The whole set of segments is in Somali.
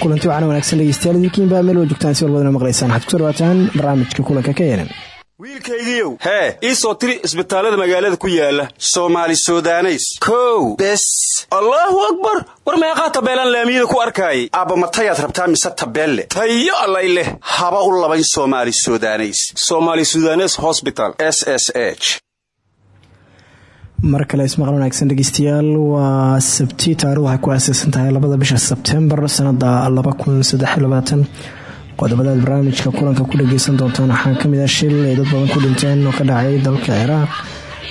kulanti waxaana wanaagsan dhegeystayaal idinkiinbaa meel wa joogtaan si walbadana maqlaysaan waxaad ku soo dhawaataan barnaamijka kulanka ka yeelan wiilkaygiiow hee. ii soo tiri isbitaallada magaalada ku yaalla soomaali sudaneys. Kow. Bes. Allaahu akbar! War meeqaa tabeelaan laamiyada ku arkaayay. Aabbamatayaad rabtaa mise tabeelle? Tayo allay leh. Haba u labayn somaali sudaneys. Somaali sudanes hosbital s s h. Mar kale ismaqal wanaagsan dhegeystayaal. Waa sabti taarikhdu waxay ku aaseysan tahay labada bisha sebtembar sanada qodobadaad barnaamijka kulanka ku dhageysan doontaan waxaa ka mid ah shil ay dad badan ku dhinteen oo ka dhacay dalka ciraaq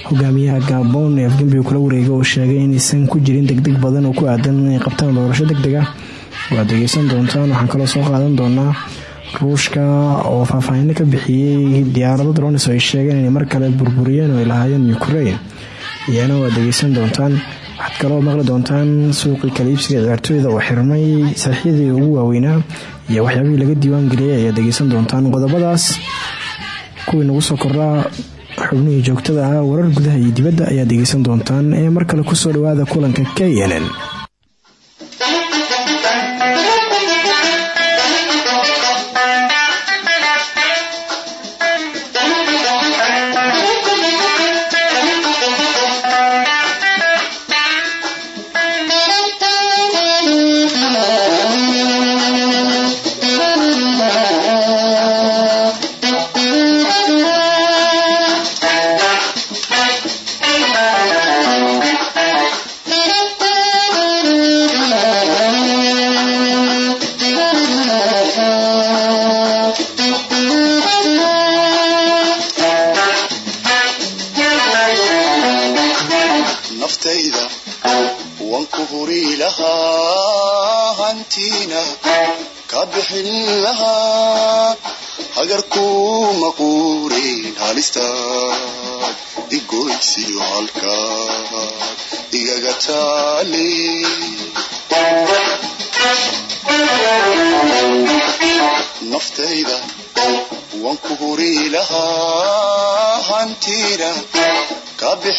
hogaamiyaha gabon ee afgembiga kula wareega oo sheegay inaysan ku jirin degdeg badan oo ku aadan inay qabtaan doorasho degdeg ah waad dhegeysan doontaan waxaan kaloo soo qaadan doonaa ruushka oo faahfaahino ka bixiyey diyaarado dronis oo ay sheegeen inay mar kale burburiyeen oo ay lahaayeen ukraine. Iyana waad dhegeysan doontaan. Waxaad kaloo maqli doontaan suuqii kaliibsiga ciyaartooyda oo xirmay saxiixyadii ugu waaweynaa iyo waxyaabihii laga diiwaan geliyay ayaad dhegeysan doontaan qodobadaas. Kuwii nagu soo kordhaa xubnihii joogtada ah warar gudaha iyo dibadda ayaad dhegeysan doontaan ee mar kale ku soo dhawaada kulanka k n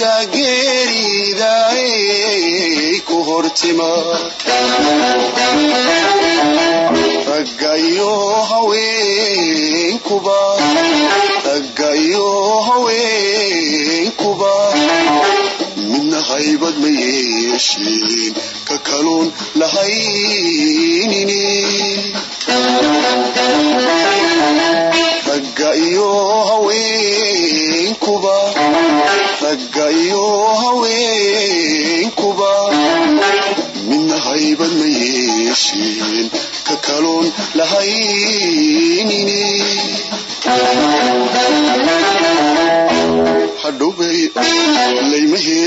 geeriday kaloon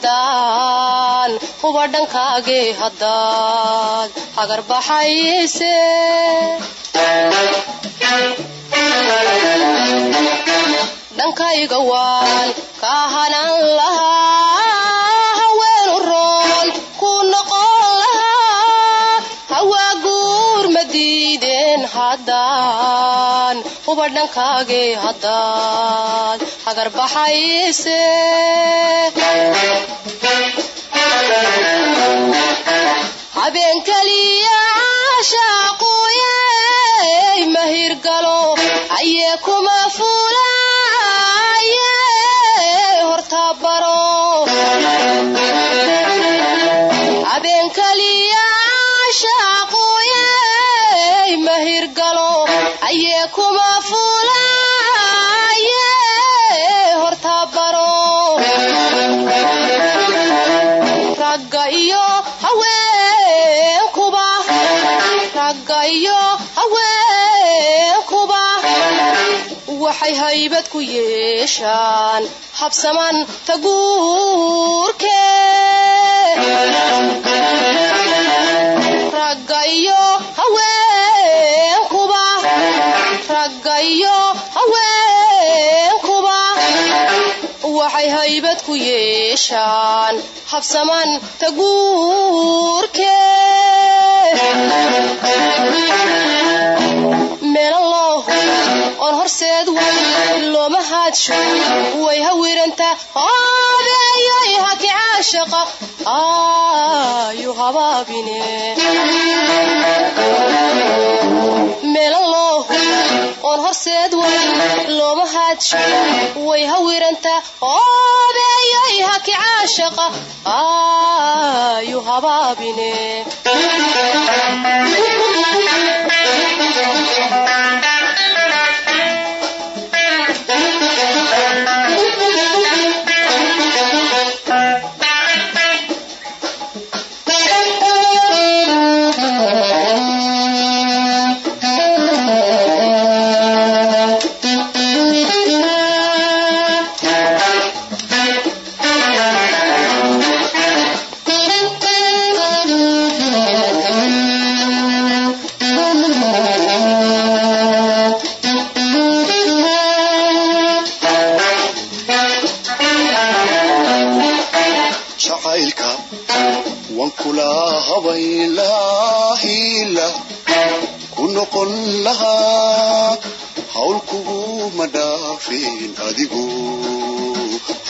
haddaan huba dhankaagee haddaad hagarbaxayse dhankayga waan ka hanan lahaa haween u roon ku noqon lahaa hawaa guur ma diideen haddaan huba dhankaagee haddaad hagarbaxayse habeen keliya caashaaquye mahirgalo ayee kuma fuulaye hortabaro habeen keliya caashaaquye mahirgalo ayee waxay haybad ku yeeshaan habsaman taguurke yeeshaan habsaman taguurke meelan loohu oon horseed way looma haadsho way hoobeeyay caashaqa ayu habaabine meelan oon horseed way looma haadsho way hawiranta hoobeeyay haki caashaqa ayu habaabine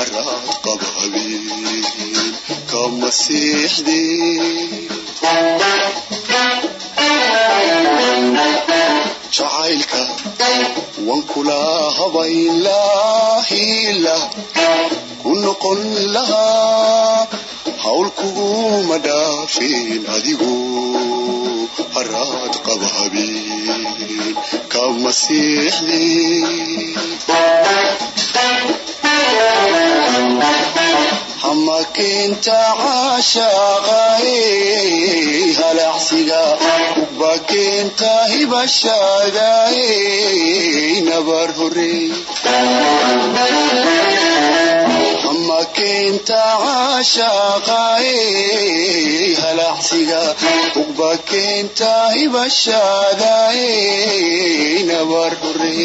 qaba habeen ka masiixdee jacaylka wan kula habayn lahaa hiila ku noqon lahaa hawl kuguma dhaafin adigu haraad qaba habeen ka masiixdee hamakinta caashaqae halacsiga bakinta hibashadae nabar horey hamakinta caashaqae halacsiga ugbakinta hibashadae nabar horey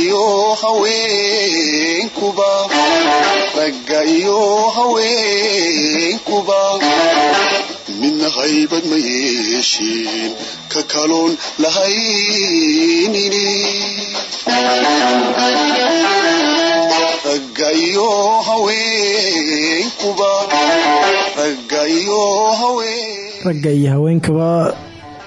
iyo haweenkuba ragga iyo haweenkuba. Midna haybad ma yeeshin ka kaloon lahaynini ragga iyo haweenkuba ragga iyo haween ragga iyo haweenkaba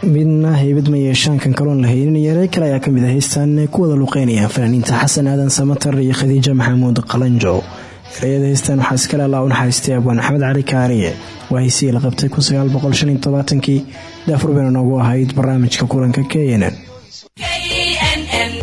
midna haybad ma yeeshaan kan kaloon la haynin yarey kale ayaa ka mid ah heystaan ay ku wada luqeynayaan fanaaniinta xasan aadan samatar iyo khadiija maxamuud qalanjo. Ereyada heystaan waxaa iskale allah u naxariistay abwaan maxamed cali kaariye waa heysihii la qabtay kii daafur noogu ahayd barnaamijka kulanka k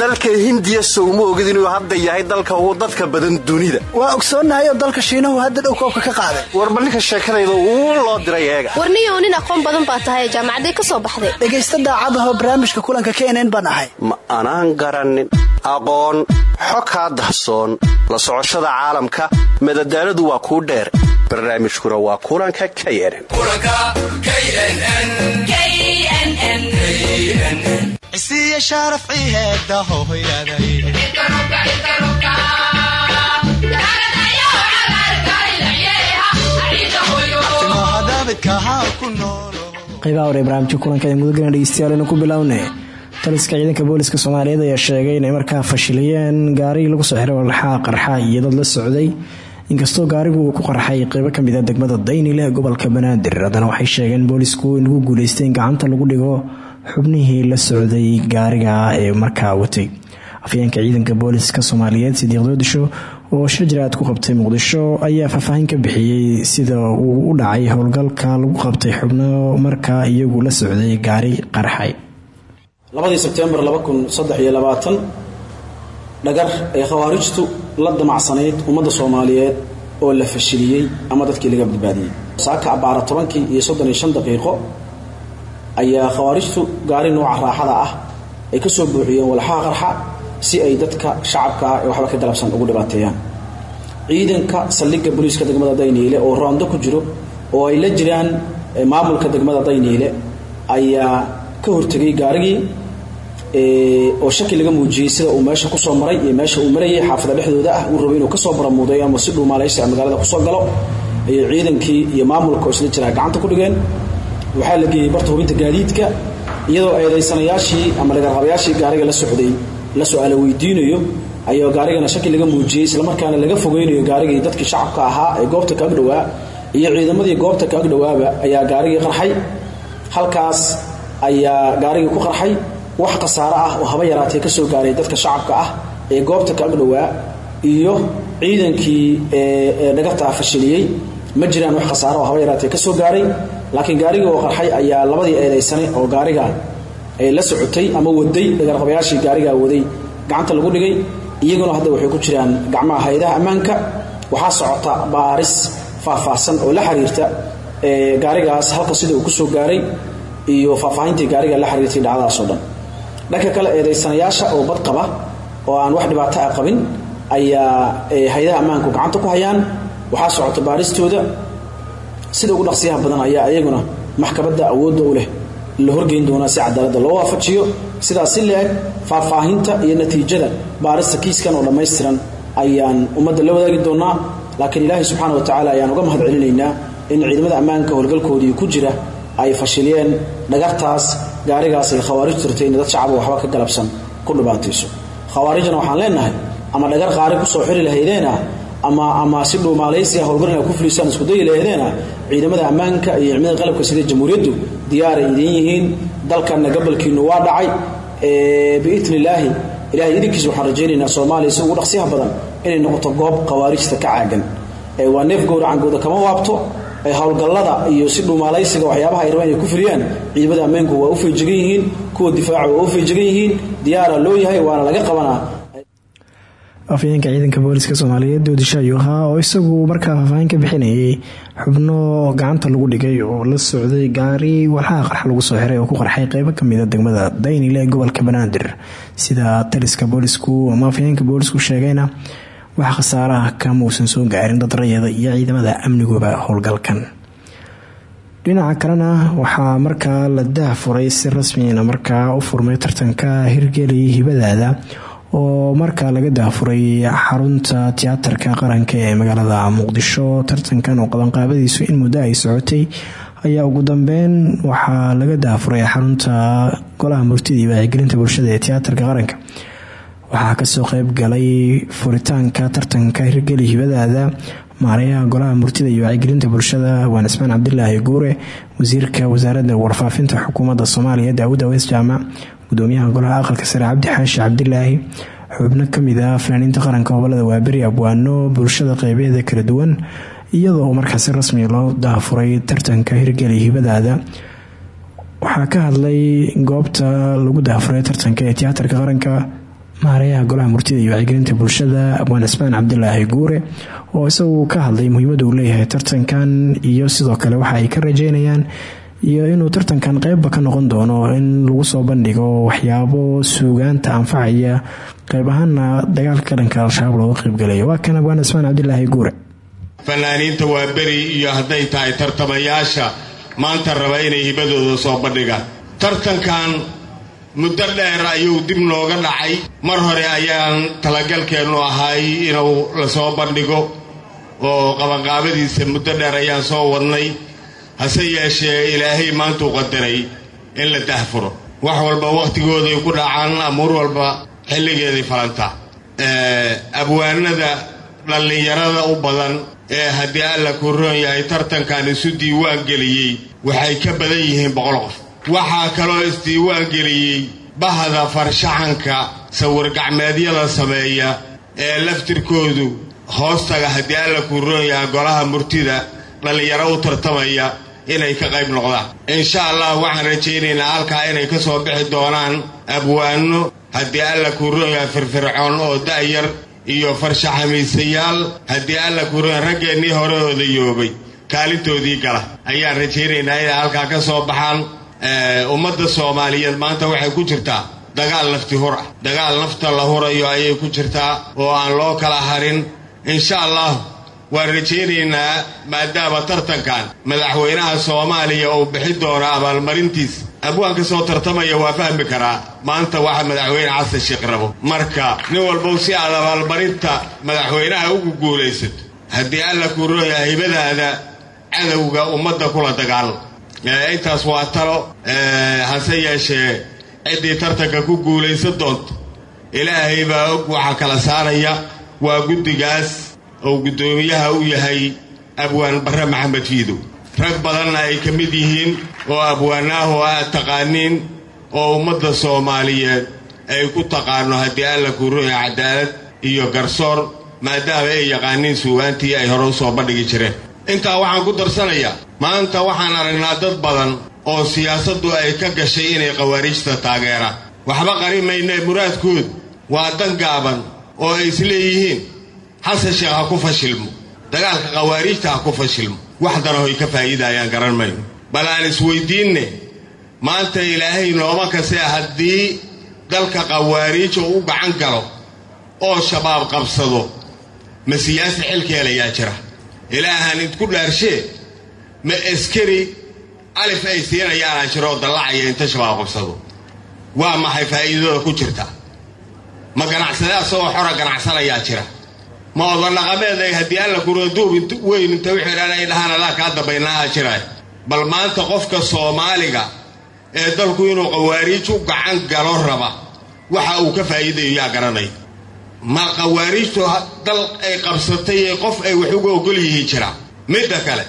dalka hindiya sowma ogid inuu hadda yahay dalka ugu dadka badan dunida. Waa ogsoonnahay oo dalka shiinahu hadda dhow koobka ka qaaday. Warba ninka sheekadayda uu loo diray eega. Warniyow nin aqoon badan baa tahay jaamacaday ka soo baxday. Dhegaysta daacadahoo barnaamijka kulanka knn baan ahay. Ma anaan garannin aqoon xo kaa dahsoon la socoshada caalamka madadaaladu waa kuu dheer barnaamijkuna waa kulanka knn isiya sharaf ciheeda hohoyaday timahadabidka haa ku noolo qaybaha hore barnaamijka kulanka ee mudugana dhegeystayaal ku bilownay taliska ciidanka booliska soomaaliyeed ayaa sheegay inay markaa fashiliyeen gaarigii lagu soo xiray walxaa qarxa iyo dad la socday. Inkastoo gaarigu uu ku qarxay qeybo ka mid a degmada daynile ee gobolka banaadir haddana waxay sheegeen boolisku in lagu guuleystay in gacanta lagu dhigo xubnihii la socday gaariga ee markaa watay. Afyeenka ciidanka booliska soomaaliyeed sidiiq doodisho oo shir jiraad ku qabtay muqdisho ayaa faahfaahin ka bixiyey sida uu u dhacay howlgalka lagu qabtay xubno markaa iyagu la socday gaari qarxay. Labadii sebtembar dhagar ay khawaarijtu la damacsanayd ummadda soomaaliyeed oo la fashiliyey ama dadkii laga badbaadiyey. Saaka abbaara tobankii iyo soddon iyo shan daqiiqo ayaa khawaarijtu gaari nooca raaxada ah ay ka soo buuxiyeen walxaha qarxa si ay dadka shacabka ah ee waxba ka galabsan ugu dhibaateeyaan. Ciidanka saldhigga booliiska degmada dayniile oo roondo ku jiro oo ay la jiraan maamulka degmada dayniile ayaa ka hortegay gaarigii oo shaki laga muujiyey sida uu meesha ku soo maray iyo meesha uu marayay. Xaafada dhexdooda ah uu rabay inuu ka soo baramuuday ama si dhuumaalaysa magaalada ku soo galo. Ayay ciidankii iyo maamulka isla jiraa gacanta ku dhigeen waxaa la geeyey barta hubinta gaadiidka iyadoo eedaysanayaashii ama dhagarqabayaashii gaariga la socday la su'aala weydiinayo ayuu gaarigana shaki laga muujiyey islamarkaana laga fogeynayo gaarigii dadkii shacabka ahaa ee goobta kaag dhowaa iyo ciidamadii goobta kaag dhowaaba ayaa gaarigii qarxay. Halkaas ayaa gaarigii ku qarxay wax khasaaro ah oo haba yaraatee ka soo gaaray dadka shacabka ah ee goobta kaag dhowaa iyo ciidankii dhagartaa fashiliyey ma jiraan wax khasaaro oo haba yaraatee ka soo gaaray? Laakiin gaarigii oo qarxay ayaa labadii eedaysane oo gaariga la socotay ama waday dhagarqabayaashii gaarigaa waday gacanta lagu dhigay iyaguna hadda waxay ku jiraan gacmaha hay'adaha ammaanka. Waxaa socota baaris faahfaahsan oo la xiriirta gaarigaas halka sida uu ku soo gaaray iyo faahfaahintii gaariga la xiriirtay dhacdadaasoo dhan. Dhanka kale eedaysanayaasha oo bad qaba oo aan wax dhibaato ah qabin ayaa hay'adaha ammaanku gacanta ku hayaan waxaa socota baaristooda. Sida ugu dhaqsiyaha badan ayaa iyaguna maxkamadda awoodda u leh la horgeyn doonaa si cadaaladda loo waafajiyo. Sidaas si la-eg faahfaahinta iyo natiijada baarista kiiskan oo dhammaystiran ayaan ummadda la wadaagi doonaa. Laakiin ilaahay subxaana wa tacaala ayaan uga mahad celinaynaa in ciidamada ammaanka howlgalkoodii ku jira ay fashiliyeen dhagartaas gaarigaas ay khawaarijtu rirtay in dad shacaba waxba ka galabsan ku dhibaatayso khawaarijna waxaan leenahay ama dhagar qaari ku soo xiri lahaydeena ama ama si dhuumaalaysiga howlgarin ay ku fulisaan isku dayi lahadeena ciidamada ammaanka iyo ciidamada qalabka sida jamhuuriyaddu diyaaray idin yihiin dalkanna gabalkiinu waa dhacay. Biidni illaahi ilahay idinkiisa waxaan rajaynaynaa soomaaliya si ugu dhaqsiyaha badan inay noqoto goob khawaarijta ka caagan. Waa neef gowracangooda kama waabto. Howlgallada iyo si dhuumaalaysiga waxyaabaha ay rabaan inay ku fuliyaan ciidamada ammaanku waa u feejigan yihiin kuwa difaaca waa u feejigan yihiin diyaara loo yahay waana laga qabanaa afayeenka ciidanka booliska soomaaliyeed doodisho ayuu ahaa oo isagu markaa faahfaahin ka bixinayay xubno gacanta lagu dhigay oo la socday gaari walxaha qarxa lagu soo xiray oo ku qarxay qeybo kamida degmada daynile ee gobolka banaadir. Sida taliska boolisku ama afayeenka boolisku sheegayna wax khasaaraha kama uusan soo gaarin dad rayada iyo ciidamada amniguba howlgalkan. Dhinaca kalena waxaa markaa la daahfuray si rasmina markaa u furmay tartanka hirgeli hibadaada oo markaa laga daafuray xarunta tiyaatarka qaranka ee magaalada muqdisho tartankan oo qabanqaabadiisu in muddo ay socotay ayaa ugu dambeyn waxaa laga daafuray xarunta golaha murtida iyo wacyigelinta bulshada ee tiyaatarka qaranka. Waxaa ka soo qeyb galay furitaanka tartanka hirgeli hibadaada maarayaha golaha murtida iyo wacyigelinta bulshada waan cismaan cabdilaahi guure wasiirka wasaaradda warfaafinta xukuumadda soomaaliya daawud aweys jaamac gudoomiyaha golaha aqalka sare cabdi xaashi cabdilaahi xubno ka mid ah fanaaniinta qaranka gobollada waaberi abwaano bulshada qeybeeda kala duwan iyadoo markaasi rasmi loo daafuray tartanka hirgeli hibadaada. Waxaa ka hadlay goobta lagu daafuray tartanka ee tiyaatarka qaranka maarayaha golaha murtida iyo wacyigelinta bulshada abwaan cismaan cabdilaahi guure oo isagu ka hadlay muhiimadda uu leeyahay tartankan iyo sidoo kale waxa ay ka rajeynayaan iyo inuu tartankan qeybba ka noqon doono in lagu soo bandhigo waxyaabo suugaanta anfacaya qeyb ahaana dagaalka dhanka al-shabaab looga qeybgalayo waa kan abwaan cismaan cabdilaahi guure. Fanaaniinta waa beri iyo hadday tahay tartamayaasha maanta raba inay hibadooda soo bandhigaan tartankan muddo dheer ayuu dib nooga dhacay. Mar hore ayaan talagalkeennu ahay inuu la soo bandhigo oo qabanqaabadiisa muddo dheer ayaan soo wadnay hase yeeshee ilaahay maantuu qadaray in la dahfuro. Wax walba wakhtigooday ku dhacaan amuur walba xilligeeday falantaa abwaanada dhallinyarada u badan ee haddii alla kuu roon yahay tartankan isu diiwaan geliyey waxay ka badan yihiin boqol qof. Waxaa kaloo isdiiwaan geliyey bahda farshaxanka sawir-gacmeedyada sameeya ee laftirkoodu hoostaga haddii alla kuu roon yahay golaha murtida dhallinyaro u tartamaya inay ka qayb noqdaan. Insha allah waxaan rajaynaynaa halkaa inay ka soo bixi doonaan abwaano haddii alla kuu roon yahay firfircoon oo da'yar iyo farshaxamiisayaal haddii alla kuu roon yahay raggeennii hore odayoobay kaalintoodii gala. Ayaan rajaynaynaa inay halkaa ka soo baxaan ummadda soomaaliyeed. Maanta waxay ku jirtaa dagaal nafti hur ah dagaal nafta la hurayo ayay ku jirtaa oo aan loo kala harin. Insha allah waan rajaynaynaa maadaama tartankan madaxweynaha soomaaliya uu bixi doono abaalmarintiis. Abwaanka soo tartamaya waa fahmi karaa. Maanta waxa madaxweyne xasan sheekh rabo. Marka nin walbow si aad abaalmarinta madaxweynaha ugu guulaysato haddii alla kuu rooyaha hibadaada cadowga ummadda kula dagaal. Intaas waa talo. Hase yeeshee ciddii tartanka ku guulaysan doonto ilaahay baa og waxaa kala saaraya waa guddigaas oo guddoomiyaha u yahay abwaan barre maxamed fiidow rag badanna ay ka mid yihiin oo abwaanaah oo aad taqaaniin oo ummadda soomaaliyeed ay ku taqaano haddii alla kuu roya cadaalad iyo garsoor maadaama ay yaqaaniin suugaantii ay hore u soo bandhigi jireen. Intaa waxaan ku darsanayaa maanta waxaan aragnaa dad badan oo siyaasaddu ay ka gashay inay khawaariijta taageeraan waxba qari maynee muraadkoodu waa dan gaaban oo ay isleeyihiin xasan sheekh ha ku fashilmo. Dagaalka khawaariijta ha ku fashilmo. Wax danahoy ka faa'iidayaan garan mayno bal aan isweyddiinne maanta ilaahay nooma kase haddii dalka khawaariija u gacan galo oo shabaab qabsado. Ma siyaasi xilkeelayaa jira. Ilaahan idku dhaarshee ma askari alif ay siinayaanaa jiro oo dallacaya inta shabaab qabsado. Waa maxay faa'iidada ku jirta? Ma ganacsade asagoo xora ganacsanayaa jira ma odandhaqameed ay haddii alla kuraduub int weyn inta u xidhaan ay dhahaan allaa kaa dambaynaaha jiraay bal maanta qofka soomaaliga ee dalku inuu khawaariij u gacan galo raba waxa uu ka faa'iidayo yaa garanaya ma khawaariijtu dal ay qabsatay ee qof ay wax uga ogol yihiin jira. Midda kale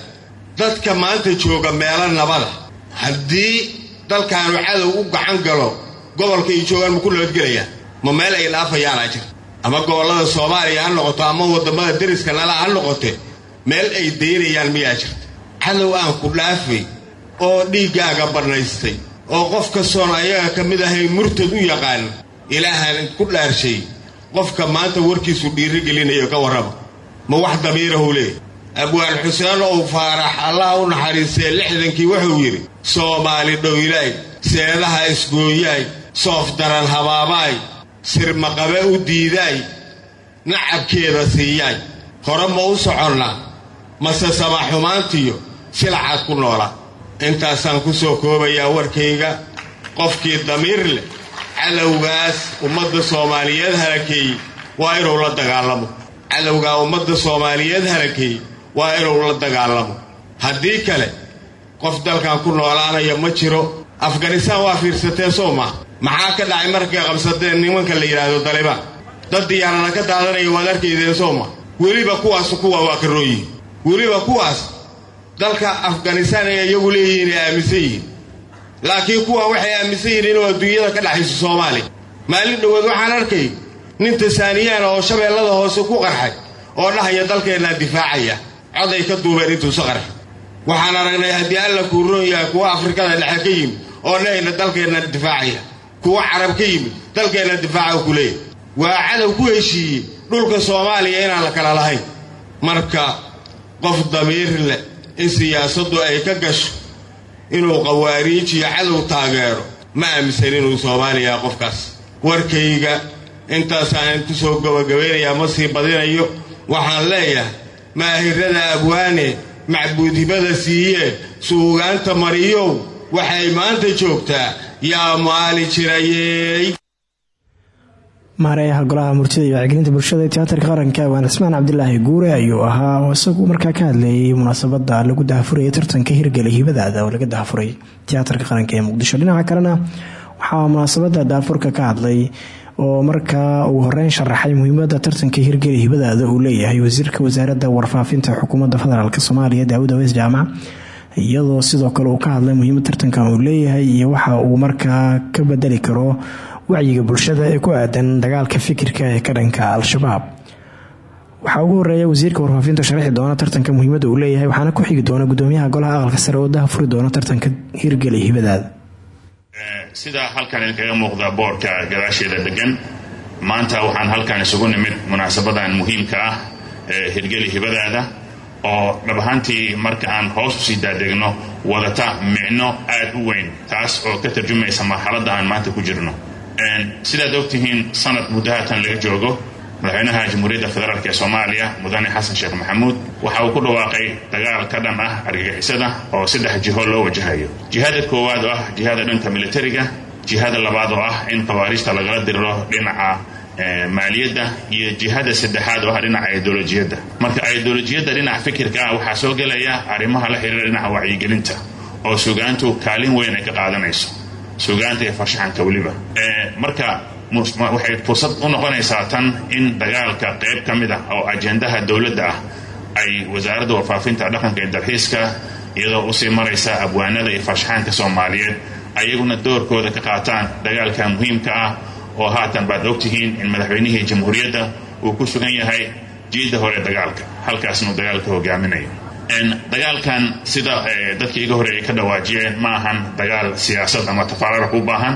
dadka maanta jooga meelo nabada. Haddii dalkaanu cadow u gacan galo gobolka ay joogaan ma ku nabadgelayaan ma meel ay dhaafayaanaa jira ama gobollada soomaaliya ha noqoto ama waddamada deriska nala ha noqote meel ay daynayaan miyaa jirta cadow aan ku dhaafay oo dhiiggaaga bannaystay oo qof kastoon ayaga ka mid ahay murtad u yaqaan ilaahaan ku dhaarshay qofka maanta warkiisu dhiiri gelinayo ka warrama ma wax damiirahu leey. Abwaan xuseen ow faarax allaha u naxariistee lixdankii wuxuu yidhi soomaali dhowlaay seedaha isgooyaay soof daran habaabaay sirmaqabe u diidaay nacabkeeda siiyaay hore ma u soconnaa mase samaxumaantiyo silacaad ku noolaa intaasaan ku soo koobayaa warkayga qofkii damiir leh cadowgaas ummadda soomaaliyeed halakeeyey waa inuu la dagaalamo. Cadowgaa ummadda soomaaliyeed halakeeyey waa inuu la dagaalamo. Haddii kale qof dalkan ku noolaanaya ma jiro. Afganistaan waa fiirsateen soo maa maxaa ka dhacay markay qabsateen nimanka la yidhaahdo dalibaan dad diyaarada ka daadanaya waad arkaydeen soo ma. Weliba kuwaas kuwa waa ka rooyihin weliba kuwaas dalka afganistaan ay iyagu leeyihiin ay aaminsan yihiin. Laakiin kuwa waxay aaminsan yihiin inuu adduunyada ka dhexayso soomaaliya maalin dhoweed waxaan arkay nin tasaaniyaana oo shabeellada hoose ku qarxay oo dhahaya dalkeennaa difaacaya. Coday ka duubeen intuusa qarxay. Waxaan aragnay haddii alla kuu roon yahay kuwa afrikada dhexe ka yimid oo dhahayna dalkeenna difaacaya kuwa carab ka yimid dalkeenna difaaca ku leeyahy waa cadow ku heshiiyey dhulka soomaaliya inaan la kala lahayn. Marka qof damiir leh in siyaasaddu ay ka gasho inuu qawaariij iyo cadow taageero ma aaminsan inuu soomaaliya qofkaas. Warkayga intaasaan ku soo gabagabaynayaa ma sii badinayo waxaan leeyahay maahirada abwaane macbuudhibada siiyee suugaanta mariyow waxay maanta joogtaa yaa maali jirayey maareeyaha golaha murtida iyo wacyigelinta bulshada tiyaatarka qaranka awaan cismaan cabdilaahi guure ayuu ahaa oo isagu markaa ka hadleeyay munaasabada lagu dahafurayay tartanka hirgala hibadaada oo laga dahafuray tiyaatarka qaranka ee muqdisho. Dhinaca kalena waxaa munaasabada daafurka ka hadlay oo markaa uu horeyn sharaxay muhiimada tartanka hirgeli hibadaada uu leeyahay wasiirka wasaaradda warfaafinta xukuumadda federaalk soomaaliya daawud aweys jaamac iyadoo sidoo kale uu ka hadlay muhiimada tartankan uu leeyahay iyo waxa uu markaa ka bedeli karo wacyiga bulshada ee ku aadan dagaalka fikirka ee ka dhanka al-shabaab. Waxaa ugu horreeya wasiirka warfaafinta sharaxi doona tartanka muhiimada uu leeyahay waxaana ku xigi doona gudoomiyaha golaha aqalka sare oo dahafuri doona tartanka hirgeli hibadaada. Sida halkan idinkaga muuqda boorka gadaasheeda degan maanta waxaan halkan isugu nimid munaasabadan muhiimka ah ee hirgeli hibadaada oo dhab ahaantii marka aan hoos u sii daadegno wadata micno aad u weyn taas oo ka tarjumaysa marxaladda aan maanta ku jirno. Sidaad ogtihiin sanad muddahatan laga joogo madaxweynaha jamhuuriyadda federaalk ee soomaaliya mudane xasan sheekh maxamuud waxa uu ku dhawaaqay dagaal ka dhan ah argagixisada oo saddex jiho loo wajahayo. Jihada koowaad oo ah jihada dhanka militariga jihada labaad oo ah in khawaariijta lagala diriro dhinaca maaliyadda iyo jihada saddexaad oo ah dhinaca ideolojiyadda. Marka ideolojiyadda dhinaca fikirka ah waxaa soo gelaya arrimaha la xiriira dhinaca wacyigelinta oo sugaantu kaalin weyn ay ka qaadanayso. Sugaanta iyo farshaxanka weliba. Marka waxay fursad u noqonaysaa tan in dagaalka qayb ka mid ah oo ajendaha dowladda ah ay wasaaradda warfaafinta dhaqanka iyo dalxiiska iyadoo u sii maraysa abwaanada iyo farshaxanka soomaaliyeed ayaguna doorkooda ka qaataan dagaalka muhiimka ah oo haatan baad ogtihiin in madaxweynihii jamhuuriyadda uu ku sugan yahay jiidda hore dagaalka halkaasna uu dagaalka hogaaminayo dagaalkan sida dadkii iga horeeyay ka dhawaajiyeen ma ahan dagaal siyaasad ama tafaararq u baahan.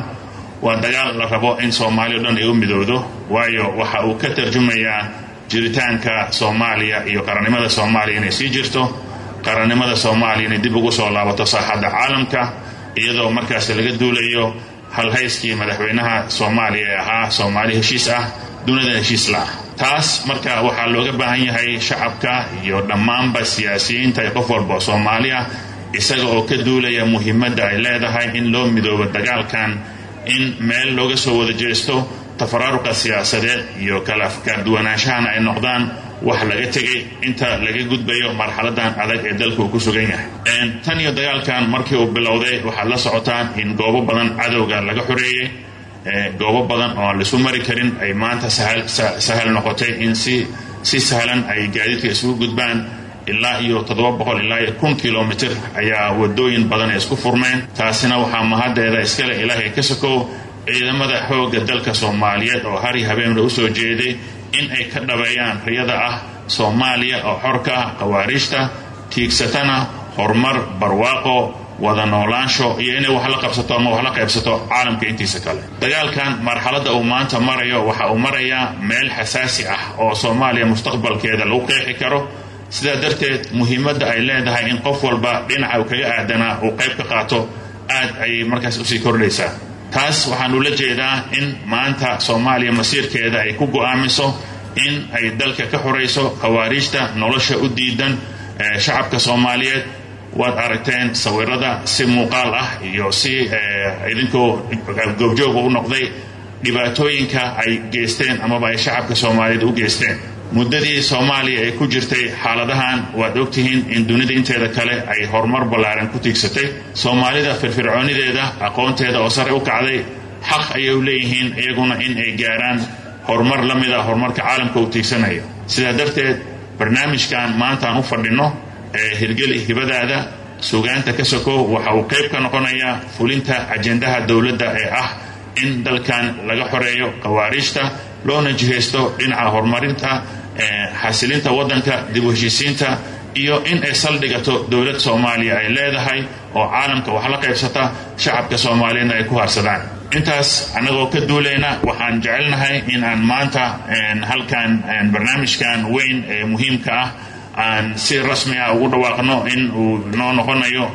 Waa dagaal la rabo in soomaaliya o dhan ay u midowdo waayo waxa uu ka tarjumayaa jiritaanka soomaaliya iyo qarannimada soomaaliya inay sii jirto qarannimada soomaaliya inay dib ugu soo laabato saaxadda caalamka iyadoo markaas laga duulayo halhayskii madaxweynaha soomaaliya ee ahaa soomaali heshiis ah dunida heshiis la ah. Taas marka waxaa looga baahan yahay shacabka iyo dhammaanba siyaasiyiinta iyo qof walba oo soomaali ah isaga oo ka duulaya muhiimadda ay leedahay in loo midoobo dagaalkan in meel looga soo wada jeesto tafaraaruqa siyaasadeed iyo kala afkaar ay noqdaan wax laga tegay inta laga gudbayo marxaladan adag ee dalka uu ku sugan yahay. Tan iyo dagaalkan markii uu bilowday waxaad la socotaan in goobo badan cadowga laga xoreeyey goobo badan oo aan laisu mari karin ay maanta sahal noqotay in si sahlan ay gaadiidka isugu gudbaan. Ilaa iyo ilaa iyo kun kilomitr ayaa wadooyin badan ay isku furmeen taasina waxaa mahaddeeda iskale ilaahay ka sokow ciidamada xoogga dalka soomaaliyeed oo hari habeenla u soo jeeday in ay ka dhabeeyaan riyada ah soomaaliya oo xorka ah khawaariijta tiigsatana horumar barwaaqo wada noolaansho iyo inay wax la qabsato ama wax la qaybsato caalamka intiisa kale. Dagaalkan marxaladda uu maanta marayo waxa uu marayaa meel xasaasi ah oo soomaaliya mustaqbalkeeda lagu qeexi karo. Sidaa darteed muhiimadda ay leedahay in qof walba dhinaca kaga aadanaa uu qayb ka qaato aad ayay markaas u sii kordhaysaa taas waxaan ula jeedaa in maanta soomaaliya masiirkeeda ay ku go'aamiso in ay dalka ka xorayso khawaariijta nolosha u diidan shacabka soomaaliyeed. Waad aragteen sawirada si muuqaal ah iyo si idinkoo goobjooga u noqday dhibaatooyinka ay geysteen amaba ay shacabka soomaaliyeed u geysteen muddadii soomaaliya ay ku jirtay xaaladahan waad ogtihiin in dunida inteeda kale ay horumar ballaaran ku tiigsatay. Soomaalida firfircoonideeda aqoonteeda oo sare u kacday xaq ayay u leeyihiin iyaguna in ay gaaraan horumar la mida horumarka caalamka uu tiigsanayo. Sidaa darteed barnaamijkan maanta aan u fadhinno ee hirgeli hibadaada sugaanta ka sokow waxa uu qayb ka noqonayaa fulinta ajendaha dowladda ee ah in dalkan laga xoreeyo khawaariijta loona jihaysto dhinaca horumarinta xasilinta waddanka dib u heshiisiinta iyo in ay saldhigato dowlad soomaaliya ay leedahay oo caalamka wax la qaybsata shacabka soomaaliyeedna ay ku harsadaan intaas annagoo ka duulayna waxaan jecelnahay in aan maanta halkan barnaamijkan weyn ee muhiimka ah aan si rasmi ah ugu dhawaaqno in uu noo noqonayo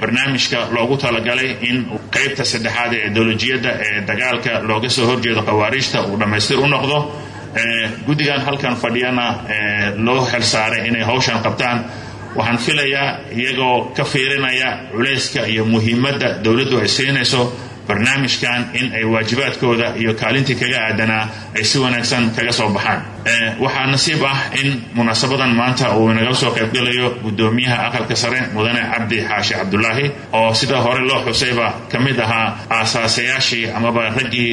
barnaamijka loogu talagalay in qaybta saddexaad ee ideolojiyadda ee dagaalka looga soo horjeedo khawaariijta uu dhammaystir u noqdo guddigan halkan fadhiyana loo xelsaaray inay hawshan qabtaan. Waxaan filayaa iyagoo ka fiirinaya culayska iyo muhiimadda dowladdu ay siinayso barnaamijkan in ay waajibaadkooda iyo kaalintii kaga aadanaa ay si wanaagsan kaga soo baxaan. Waxaa nasiib ah in munaasabadan maanta uu inaga soo qaybgalayo guddoomiyaha aqalka sare mudane cabdi xaashi cabdulaahi oo sida hore loo xusayba ka mid ahaa aasaasayaashii amaba raggii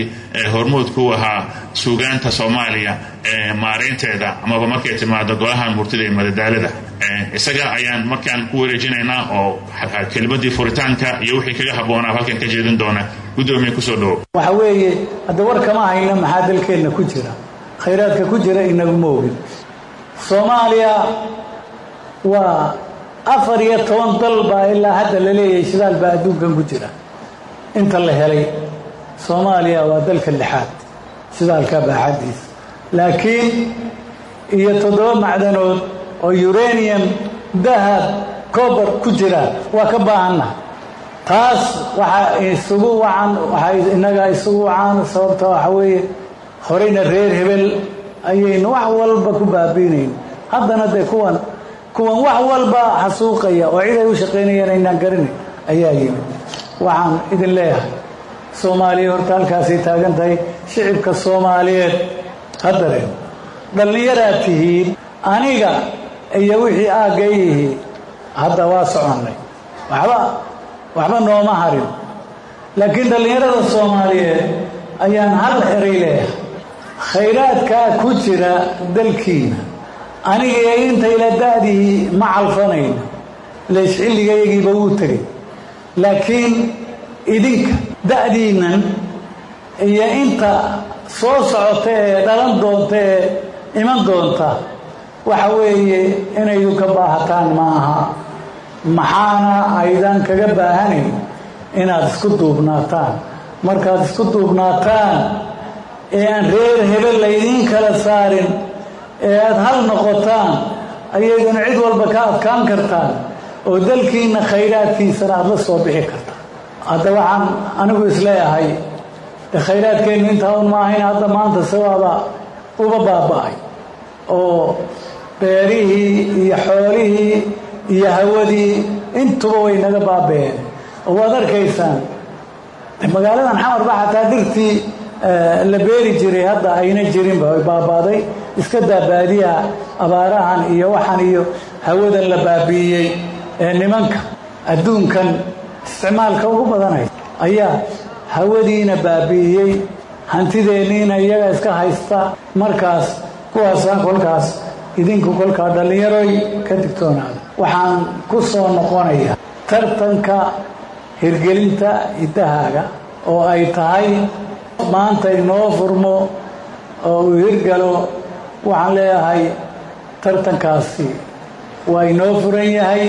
hormuudku ahaa suugaanta soomaaliya ee maaraynteeda amaba markay timaado golahan murtida iyo madadaalada isaga ayaan markaan ku wareejinaynaa oo kelimadii furitaanka iyo wixii kaga habboonaa halkan ka jeedin doona guddoomiye ku soo dhowo waxa weeye hadda war kama hayna maxaa dalkeenna ku jira. Khayraadka ku jira inaguma ogin soomaaliya waa afar iyo toban dal baa ilaa hadda la leeyahay shidaal baa adduunkan ku jira. Inta la helay soomaaliya waa dalka lixaad. Shidaalka baaxadiisa laakiin iyo toddoba macdanood oo uranium dahab cobar ku jira. Waa ka baahannaha taas waxaa isugu wacan waxaa innaga isugu wacan sababta waxa weeye horeyna reer hebel ayaynu wax walba ku baabiinayn. Haddana dee kuwan kuwan wax walba xasuuqaya oo cid ay u shaqaynayaan aynaan garanayn ayaa yimid. Waxaan idin leeyahay soomaaliya horta halkaasay taagan tahay shicibka soomaaliyeed. Haddareen dhallinyaraad tihiin aniga iyo wixii aaggayihi hadda waa soconnay. Waxba waxba nooma harin. Laakiin dhallinyarada soomaaliyeed ayaan hal eray leeyahay. Khayraadkaa ku jira dalkiina. Aniga iyo intayla da'dihii ma calfanayno. Lees xilligayagiiba wuu tegay laakiin idinka da'diinnan iyo inta soo socota ee dhalan doonta ee iman doonta waxa weeye inaydu ka baahataan ma aha maxaana aydan kaga baahanayn inaad isku duubnaataan? Markaad isku duubnaataan ee aan reer hebel laydiin kala saarin ee aada hal noqotaan ayayduna cid walba ka adkaan kartaan oo dalkiinna khayraadkiisana aada la soo bixi kartaan. Hadda waxaan anigu is leeyahay de khayraadkeennu intaa un maahayn hadda maanta sawaaba uba baaba'ay oo beerihii iyo xoolihii iyo hawadii intuba way naga baaba'een oo waad arkaysaan magaaladan xamar ba xataa dhirtii la beeri jiray hadda ayna jirinba way baabaaday. Iska daa abaarahan iyo waxan iyo hawadan la baabi'iyey ee nimanka adduunkan isticmaalka ugu badanay. Ayaa hawadiina baabi'iyey hantideenniina iyaga iska haysta markaas kuwaasaan kolkaas idinku kolkaa dhallinyaroy ka digtoonaada waxaan ku soo noqonayaa tartanka hirgelinta iddahaaga oo ay tahay maanta inoo furmo oo uu hirgalo. Waxaan leeyahay tartankaasi waa inoo furan yahay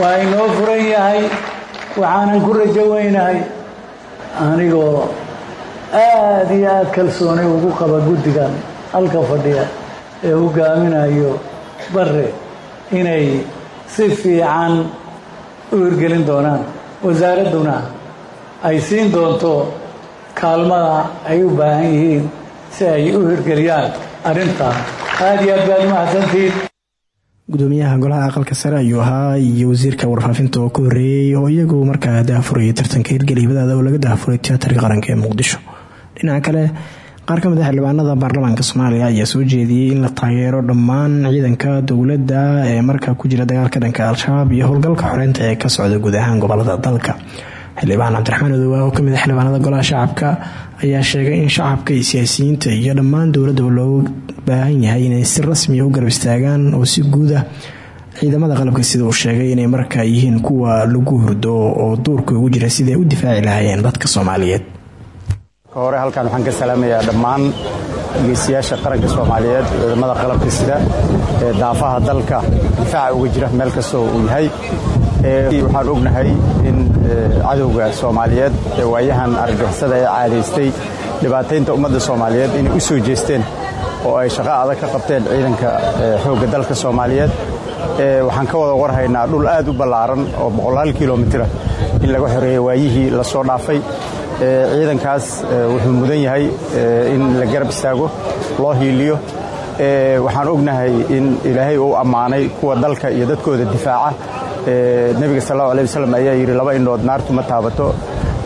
waa inoo furan yahay waxaanan ku rajo weynahay. Anigoo aada iyo aada kalsooni ugu qaba guddigan halka fadhiya ee hogaaminayo bare inay si fiican u hirgelin doonaan. Wasaaradduna ay siin doonto kaalmada ay u baahan yihiin si ay u hirgeliyaan arrintaa aada iyo aad baad umahadsantihiin gudoomiyaha golaha aqalka sare ayuu ahaa iyo wasiirka warfaafinta oo ka horeeyey oo iyagu markaa daafurayay tartanka hirgeliyabadaada oo laga daafuray tiyaatarka qaranka ee muqdisho. Dhinaca kale qaar ka mid a xildhibaanada baarlamaanka soomaaliya ayaa soo jeediyey in la taageero dhammaan ciidanka dowladda ee markaa ku jira dagaalka dhanka al-shabaab iyo howlgalka xoreynta ee ka socda guud ahaan gobollada dalka. Xildhibaan cabdiraxmaan odowa oo ka mid a xildhibaanada golaha shacabka ayaa sheegay in shacabka iyo siyaasiyiinta iyo dhammaan dowladaba looga baahan yahay inay si rasmiya u garab istaagaan oo si guuda ciidamada qalabka sida uu sheegay inay markaa yihiin kuwa lagu hurdo oo duurka ugu jira siday u difaaci lahaayeen dadka soomaaliyeed hore halkan waxaan ka salaamayaa dhammaan geesiyaasha qaranka soomaaliyeed ciidamada qalabka sida ee daafaha dalka difaaca uga jira meel kastoo uu yahay. Waxaan ognahay in cadowga soomaaliyeed ee waayahan argagixisada ee caadaystay dhibaataynta ummadda soomaaliyeed inay u soo jeesteen oo ay shaqo adag ka qabteen ciidanka xoogga dalka soomaaliyeed. Waxaan ka wada warhaynaa dhul aad u ballaaran oo boqolaal kilomitira in laga xoreeyey waayihii la soo dhaafay ciidankaas wuxuu mudan yahay in la garab istaago loo hiiliyo. Waxaan ognahay in ilaahay uu ammaanay kuwa dalka iyo dadkooda difaaca. Nebiga sal allahu alay wasalam ayaa yidhi laba indhood naartu ma taabato.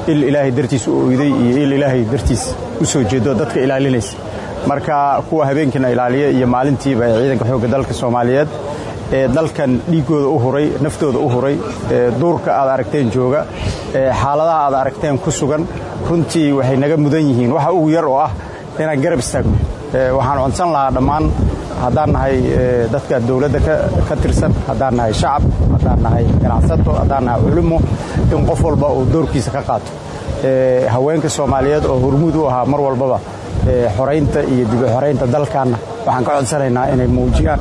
Il ilaahay dartiis u oyday iyo il ilaahay dartiis u soo jeedo dadka ilaalinaysa. Marka kuwa habeenkiina ilaaliya iyo maalintiiba ciidanka xoogga dalka soomaaliyeed ee dalkan dhiiggooda u huray naftooda u huray duurka aad aragteen jooga xaaladaha aad aragteen ku sugan runtii waxay naga mudan yihiin. Waxa ugu yar oo ah inaan garab istaagno waxaan codsan lahaa dhammaan haddaan nahay dadka dowladda ka tirsan haddaan nahay shacab haddaan ganacsato haddaan nahay in qof walba uu doorkiisa ka qaato. Haweenka soomaaliyeed oo hormuud u ahaa mar walbaba xoraynta iyo dibu xoraynta dalkaanna waxaan ka codsanaynaa inay muujiyaan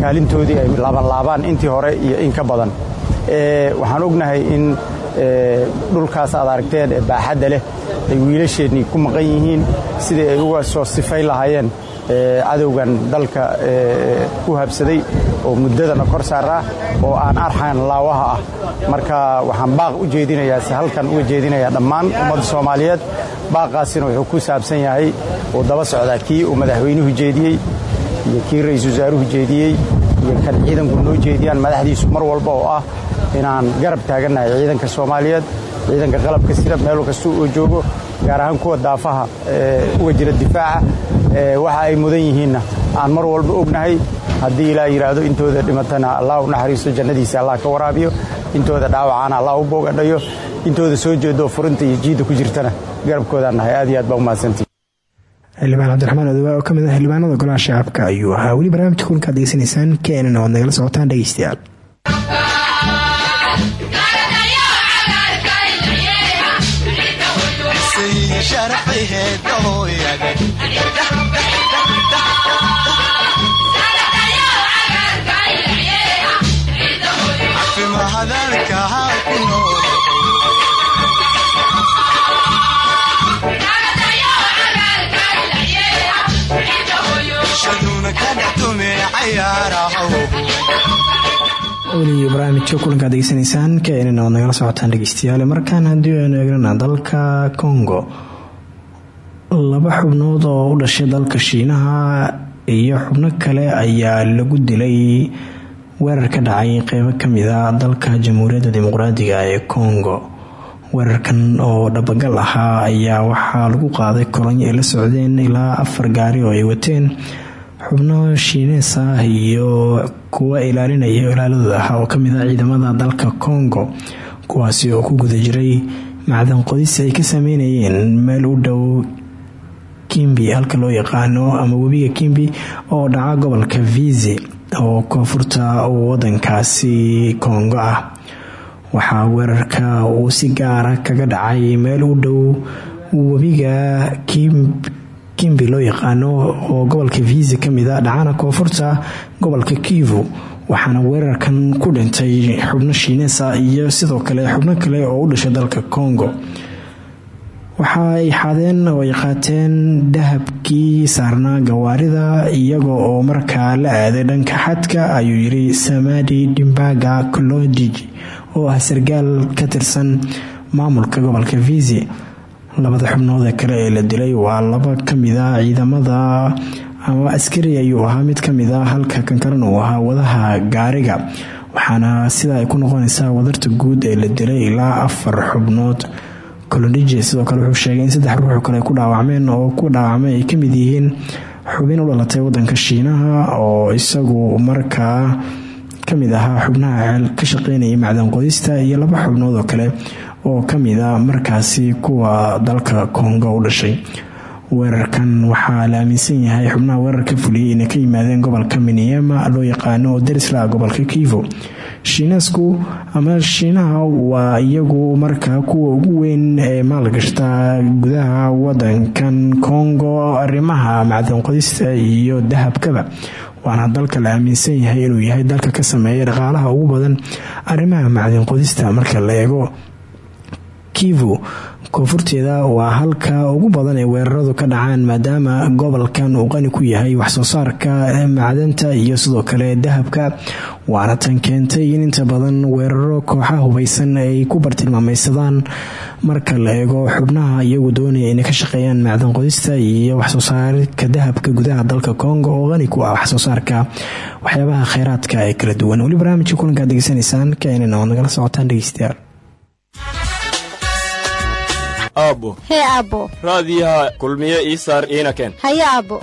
kaalintoodii ay laabanlaabaan intii hore iyo in ka badan. Waxaan ognahay in dhulkaas aad aragteen ee baaxadda leh ay wiilasheennii ku maqan yihiin sidii ay uga soo sifayn lahaayeen cadowgan dalka u habsaday oo muddadana kor saaraa oo aan arxan laawaha ah. Marka waxaan baaq u jeedinayaa si halkan uga jeedinayaa dhammaan ummadda soomaaliyeed baaqaasina wuxuu ku saabsan yahay uu daba socdaa kii uu madaxweynuhu jeediyey iyo kii ra'iisul wasaaruhu jeediyey iyo kan ciidanku noo jeediyaan madaxdiisu mar walba oo ah inaan garab taagannahay ciidanka soomaaliyeed ciidanka qalabka sida meel kasta oo joogo gaar ahaan kuwa daafaha uga jira difaaca waxa ay mudan yihiinna. Aan mar walba ognahay haddii ilaa yidhaahdo intooda dhimatana allah u naxariisto jannadiisa allah ka waraabiyo. Intooda dhaawacana allah u boogadhayo intooda soo jeedo furinta iyo jiidda ku jirtana. Garabkoodaan nahay aad iyo aad baa umahadsantii xildhibaan cabdiraxmaan odowa oo ka mid ah xildhibaanada golaha shacabka. Ayuu ahaa. Weli barnaamijka kulanka ad degeysanaysaan keenan oad nagala socotaan dhegeystayaal weli barnaamijka kulankaad degeysanaysaan keenan oad nagala socotaan dhegeystayaal. Markaan haddii aynu eegnana dalka congo laba xubnood oo u dhashay dalka shiinaha iyo xubno kale ayaa lagu dilay. Weerar ka dhacay qeybo ka mid a dalka jamhuuriyadda dimuqraadiga ee congo. Weerarkan oo dhabagal ahaa ayaa waxaa lagu qaaday kolonyo ay la socdeen ilaa afar gaari oo ay wateen xubno shiinees ah iyo kuwa ilaalinaya ilaaladooda ah oo ka mid ah ciidamada dalka congo kuwaasi oo ku guda jiray macdan qodis ay ka sameynayeen meel u dhow kimbi halka loo yaqaano ama webiga kimbi oo dhaca gobolka vizi oo koonfurta wadankaasi kongo ah. Waxaa weerarka uu si gaara kaga dhacay meel u dhow webiga kimbi loo yaqaano oo gobolka vizi ka mid a dhacana koonfurta gobolka kivu waxaana weerarkan ku dhintay xubno shiinesa iyo sidoo kale xubno kale oo u dhashay dalka congo. Waxa ay xadeen oo ay qaateen dahabkii saarnaa gawaarida iyaga oo markaa la aaday dhanka xadka ayuu yiri samadi dimbaga colodij oo ah sargaal ka tirsan maamulka gobolka vizi labada xubnood kale ee la dilay waa laba ka mid a ciidamada. Ama askari ayuu ahaa mid ka mid a halka kan kalena uu ahaa wadaha gaariga. Waxaana sida ay ku noqonaysaa wadarta guud ee la dilay ilaa afar xubnood. Colonige sidoo kale wuxuu sheegay in saddex ruux kale ku dhaawacmeen oo ku dhaawacmay ay ka mid yihiin xubin u dhalatay wadanka shiinaha oo isagu markaa ka mid ahaa xubnaha ka shaqeynayay macdan qodista iyo laba xubnood oo kale oo ka mid a markaasi kuwa dalka kongo u dhashay. Weerarkan waxaa la aaminsan yahay xubnaha weerarka fuliyay inay ka yimaadeen gobolka miniema loo yaqaano oo darisla gobolka kivo shiineesku ama shiinaha waa iyagu markaa kuwa ugu weyn ee maalgashta gudaha wadankan kongo arrimaha macdan qodista iyo dahabkaba. Waana dalka la aaminsan yahay inuu yahay dalka ka sameeya dhaqaalaha ugu badan arrimaha macdin qodista marka la eego kivu. Koonfurteeda waa halka ugu badan ee weeraradu ka dhacaan maadaama gobolkan uu qani ku yahay waxsoo saarka macdanta iyo sidoo kale dahabka. Waana tan keentay in inta badan weeraro kooxaha hubaysan ay ku bartilmaameysadaan marka la eego xubnaha iyagu doonaya inay ka shaqeeyaan macdan qodista iyo waxsoo saarka dahabka gudaha dalka congo oo qani ku ah waxsoo saarka waxyaabaha kheyraadka ee kala duwan. Weli barnaamijka kulankaad degeysanaysaan kainana waad nagala socotaan dhegeystayaal aabbo hee aabbo raadiyaha kulmiye ii saar iina keen haye aabbo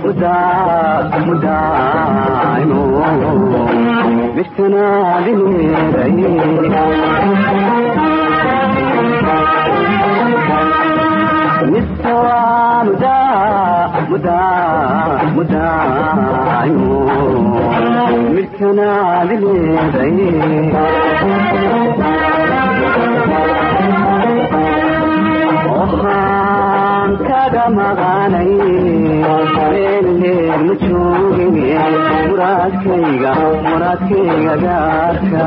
mudaa mudaaimo mirtanaadi leeday mise waa mudaa mudaa mudaaimo mirtanaadi leeday waxaan kaga maqanay meel heer ma joogin muraadkayga muraadkayga gaarka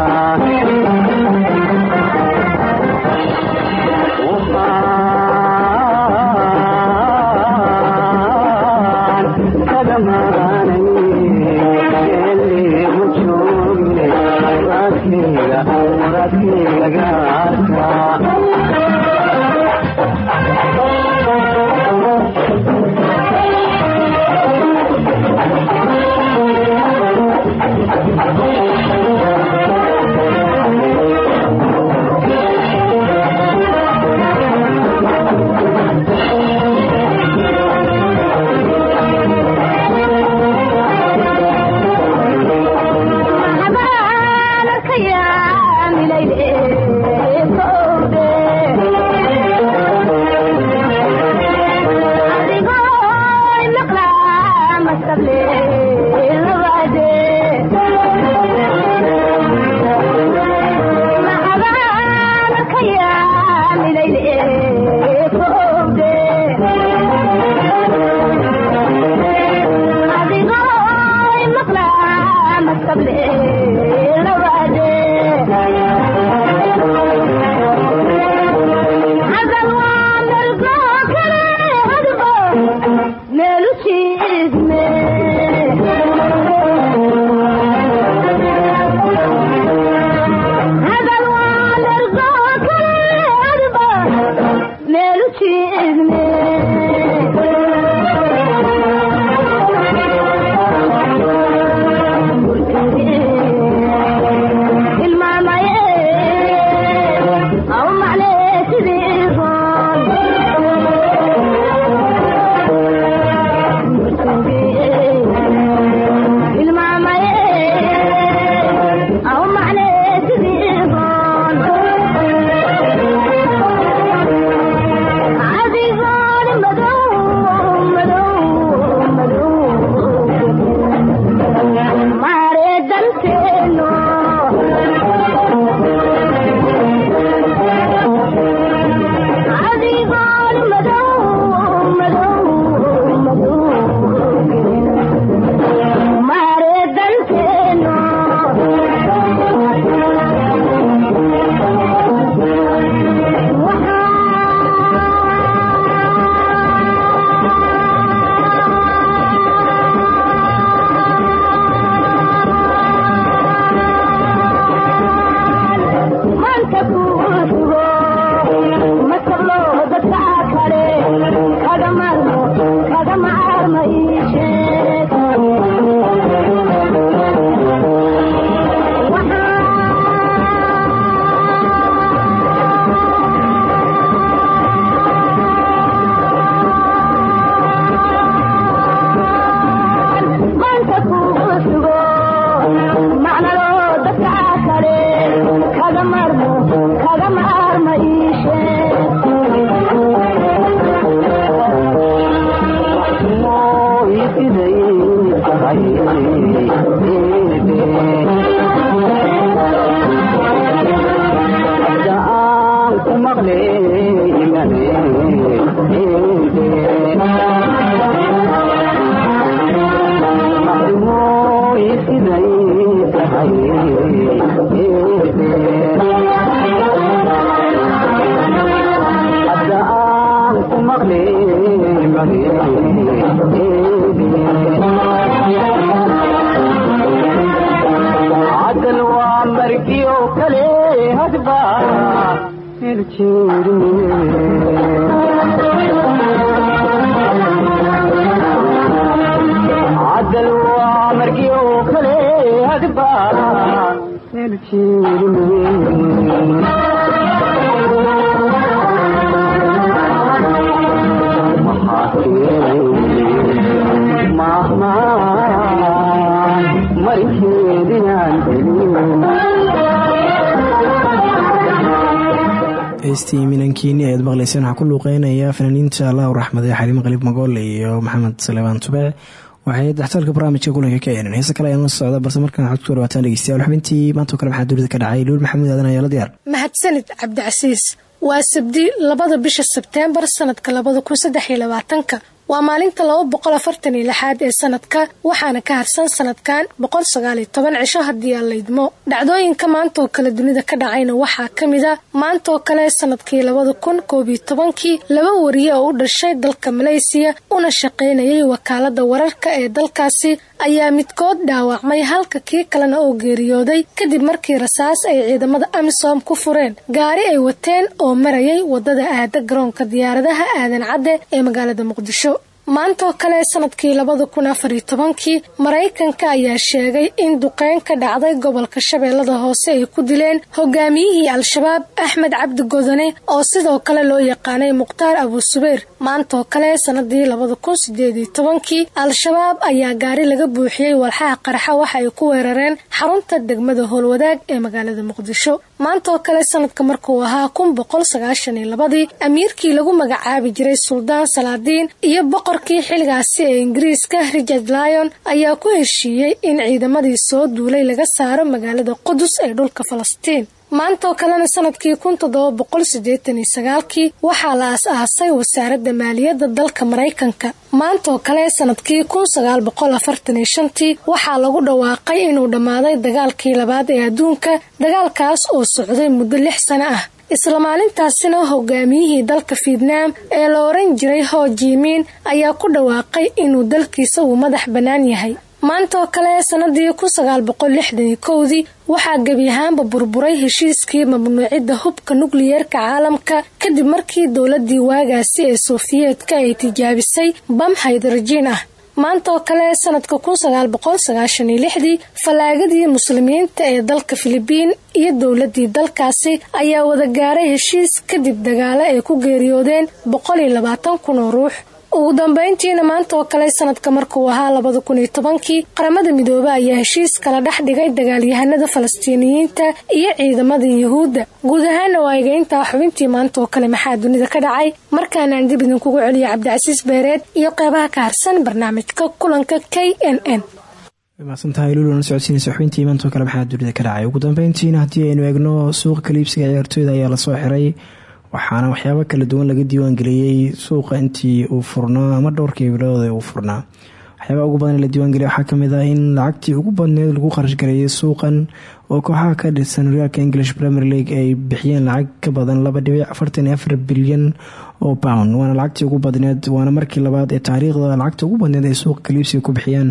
muraadkayga fanaaniinta allahu raxmade xaliimo qaliib magool iyo maxamed salebaan tube. Waxay daxtaalka barnaamijka kulanka ka eenan heese kale ayaan la socda balse markaan waxaad ku dhawaataan dhegeystayaal. Xubintii maantao kale maxaa dunida ka dhacay? Luul maxamuud aadan ayaa la diyaar. Mahadsanid cabdicasiis waa sabdi labada bisha sebteembar sanadka labada kun saddex iyo labaatanka waa maalinta laba boqol lixaad ee sanadka waxaana ka harsan sanadkan boqol sagaal iyo toban cisho haddii aan laydmo dhacdooyinka maantaoo kale dunida ka dhacayna waxaa ka mid a maantaoo kale sannadkii labada kun koob tobankii laba wariye oo u dhashay dalka maleysiya una shaqaynayay wakaalada wararka ee dalkaasi ayaa midkood dhaawacmay halka kii kalena oo geeriyooday kadib markii rasaas ay ciidamada amisom ku fureen. Gaari ay wateen oo marayay waddada aada garoonka diyaaradaha aadan cadde ee magaalada muqdisho maantaoo kale sannadkii labada kun afar tobankii maraykanka ayaa sheegay in duqeyn ka dhacday gobolka shabeellada hoose ay ku dileen hogaamiyihii al-shabaab axmed cabdi godone oo sidoo kale loo yaqaanay mukhtaar abuusubeyr maantaoo kale sanadii labada kun tobankii al-shabaab ayaa gaari laga buuxiyey walxaha qarxa waxa ay ku weerareen xarunta degmada howlwadaag ee magaalada muqdisho maantaoo kale sanadka markuu ahaa kun boqol sagaashan iyo labadii amiirkii lagu magacaabi jiray suldaan salaadiin iyo boqorkii xilligaasi ee ingiriiska richard lyon ayaa ku heshiiyey in ciidamadii soo duulay laga saaro magaalada qudus ee dhulka falastiin maantaoo kalena sannadkii kun toddoba waxaa la as-aasay wasaaradda maaliyadda dalka maraykanka. Maantaoo kale sannadkii kun sagaal waxaa lagu dhawaaqay inuu dhammaaday dagaalkii labaad ee adduunka dagaalkaas oo socday muddo lix sano ah. Isla maalintaasina hogaamiyihii dalka fietnaam ee la oran jiray ho jimin ayaa ku dhawaaqay inuu dalkiisa uu madax bannaan yahay maantaoo kale sanadii kun sagaal boqol lixdan gebi ahaanba burburay heshiiskii mamnuucidda hubka nukliyeerka caalamka. Kadib markii dowladii waagaasi ee sofiyeetka ay tijaabisay bam haydarjiin ah. Maantaoo kale sanadka kun sagaal boqol muslimiinta ee dalka filibiin iyo dowladii dalkaasi ayaa wada gaaray heshiis kadib dagaalo ay ku geeriyoodeen boqol iyo labaatan kun oo ruux ugu dambeyntiina maanta oo kale sanadka markuu ahaa labada kun tobankii qaramada midoobe ayaa heshiis kala dhex dhigay dagaalyahanada falastiiniyiinta iyo ciidamada yuhuudda. Guud ahaana waa egeyntaa xubintii maanta oo kale maxaa dunida ka dhacay markaanaan dib idinkugu celiya cabdicasiis beereed iyo qeybaha ka harsan barnaamijka kulanka k n n. Maasantahay lulana socodsiinaysa xubintii maantoo kale maxaa dunida ka dhacay. Ugu dambeyntiina haddii aynu eegno suuqa kaliibsiga ciyaartooyda ayaa la soo xiray waxaana waxyaabo kala duwan laga diiwaangeliyey suuqa intii uu furnaa ama dhowrkii bilood uu furnaa. Waxyaabaha ugu badan la diiwaangeliya waxaa ka mid ah in lacagtii ugu badneed lagu kharash gareeyay suuqan oo kooxaha ka dhirsan horyaalka english premier league ay bixiyeen lacag ka badan laba dhibic afartan iyo afar bilyan oo pound. Waana lacagtii ugu badneed waana markii labaad ee taariikhda lacagta ugu badneed ay suuqa kaliibsiga ku bixiyaan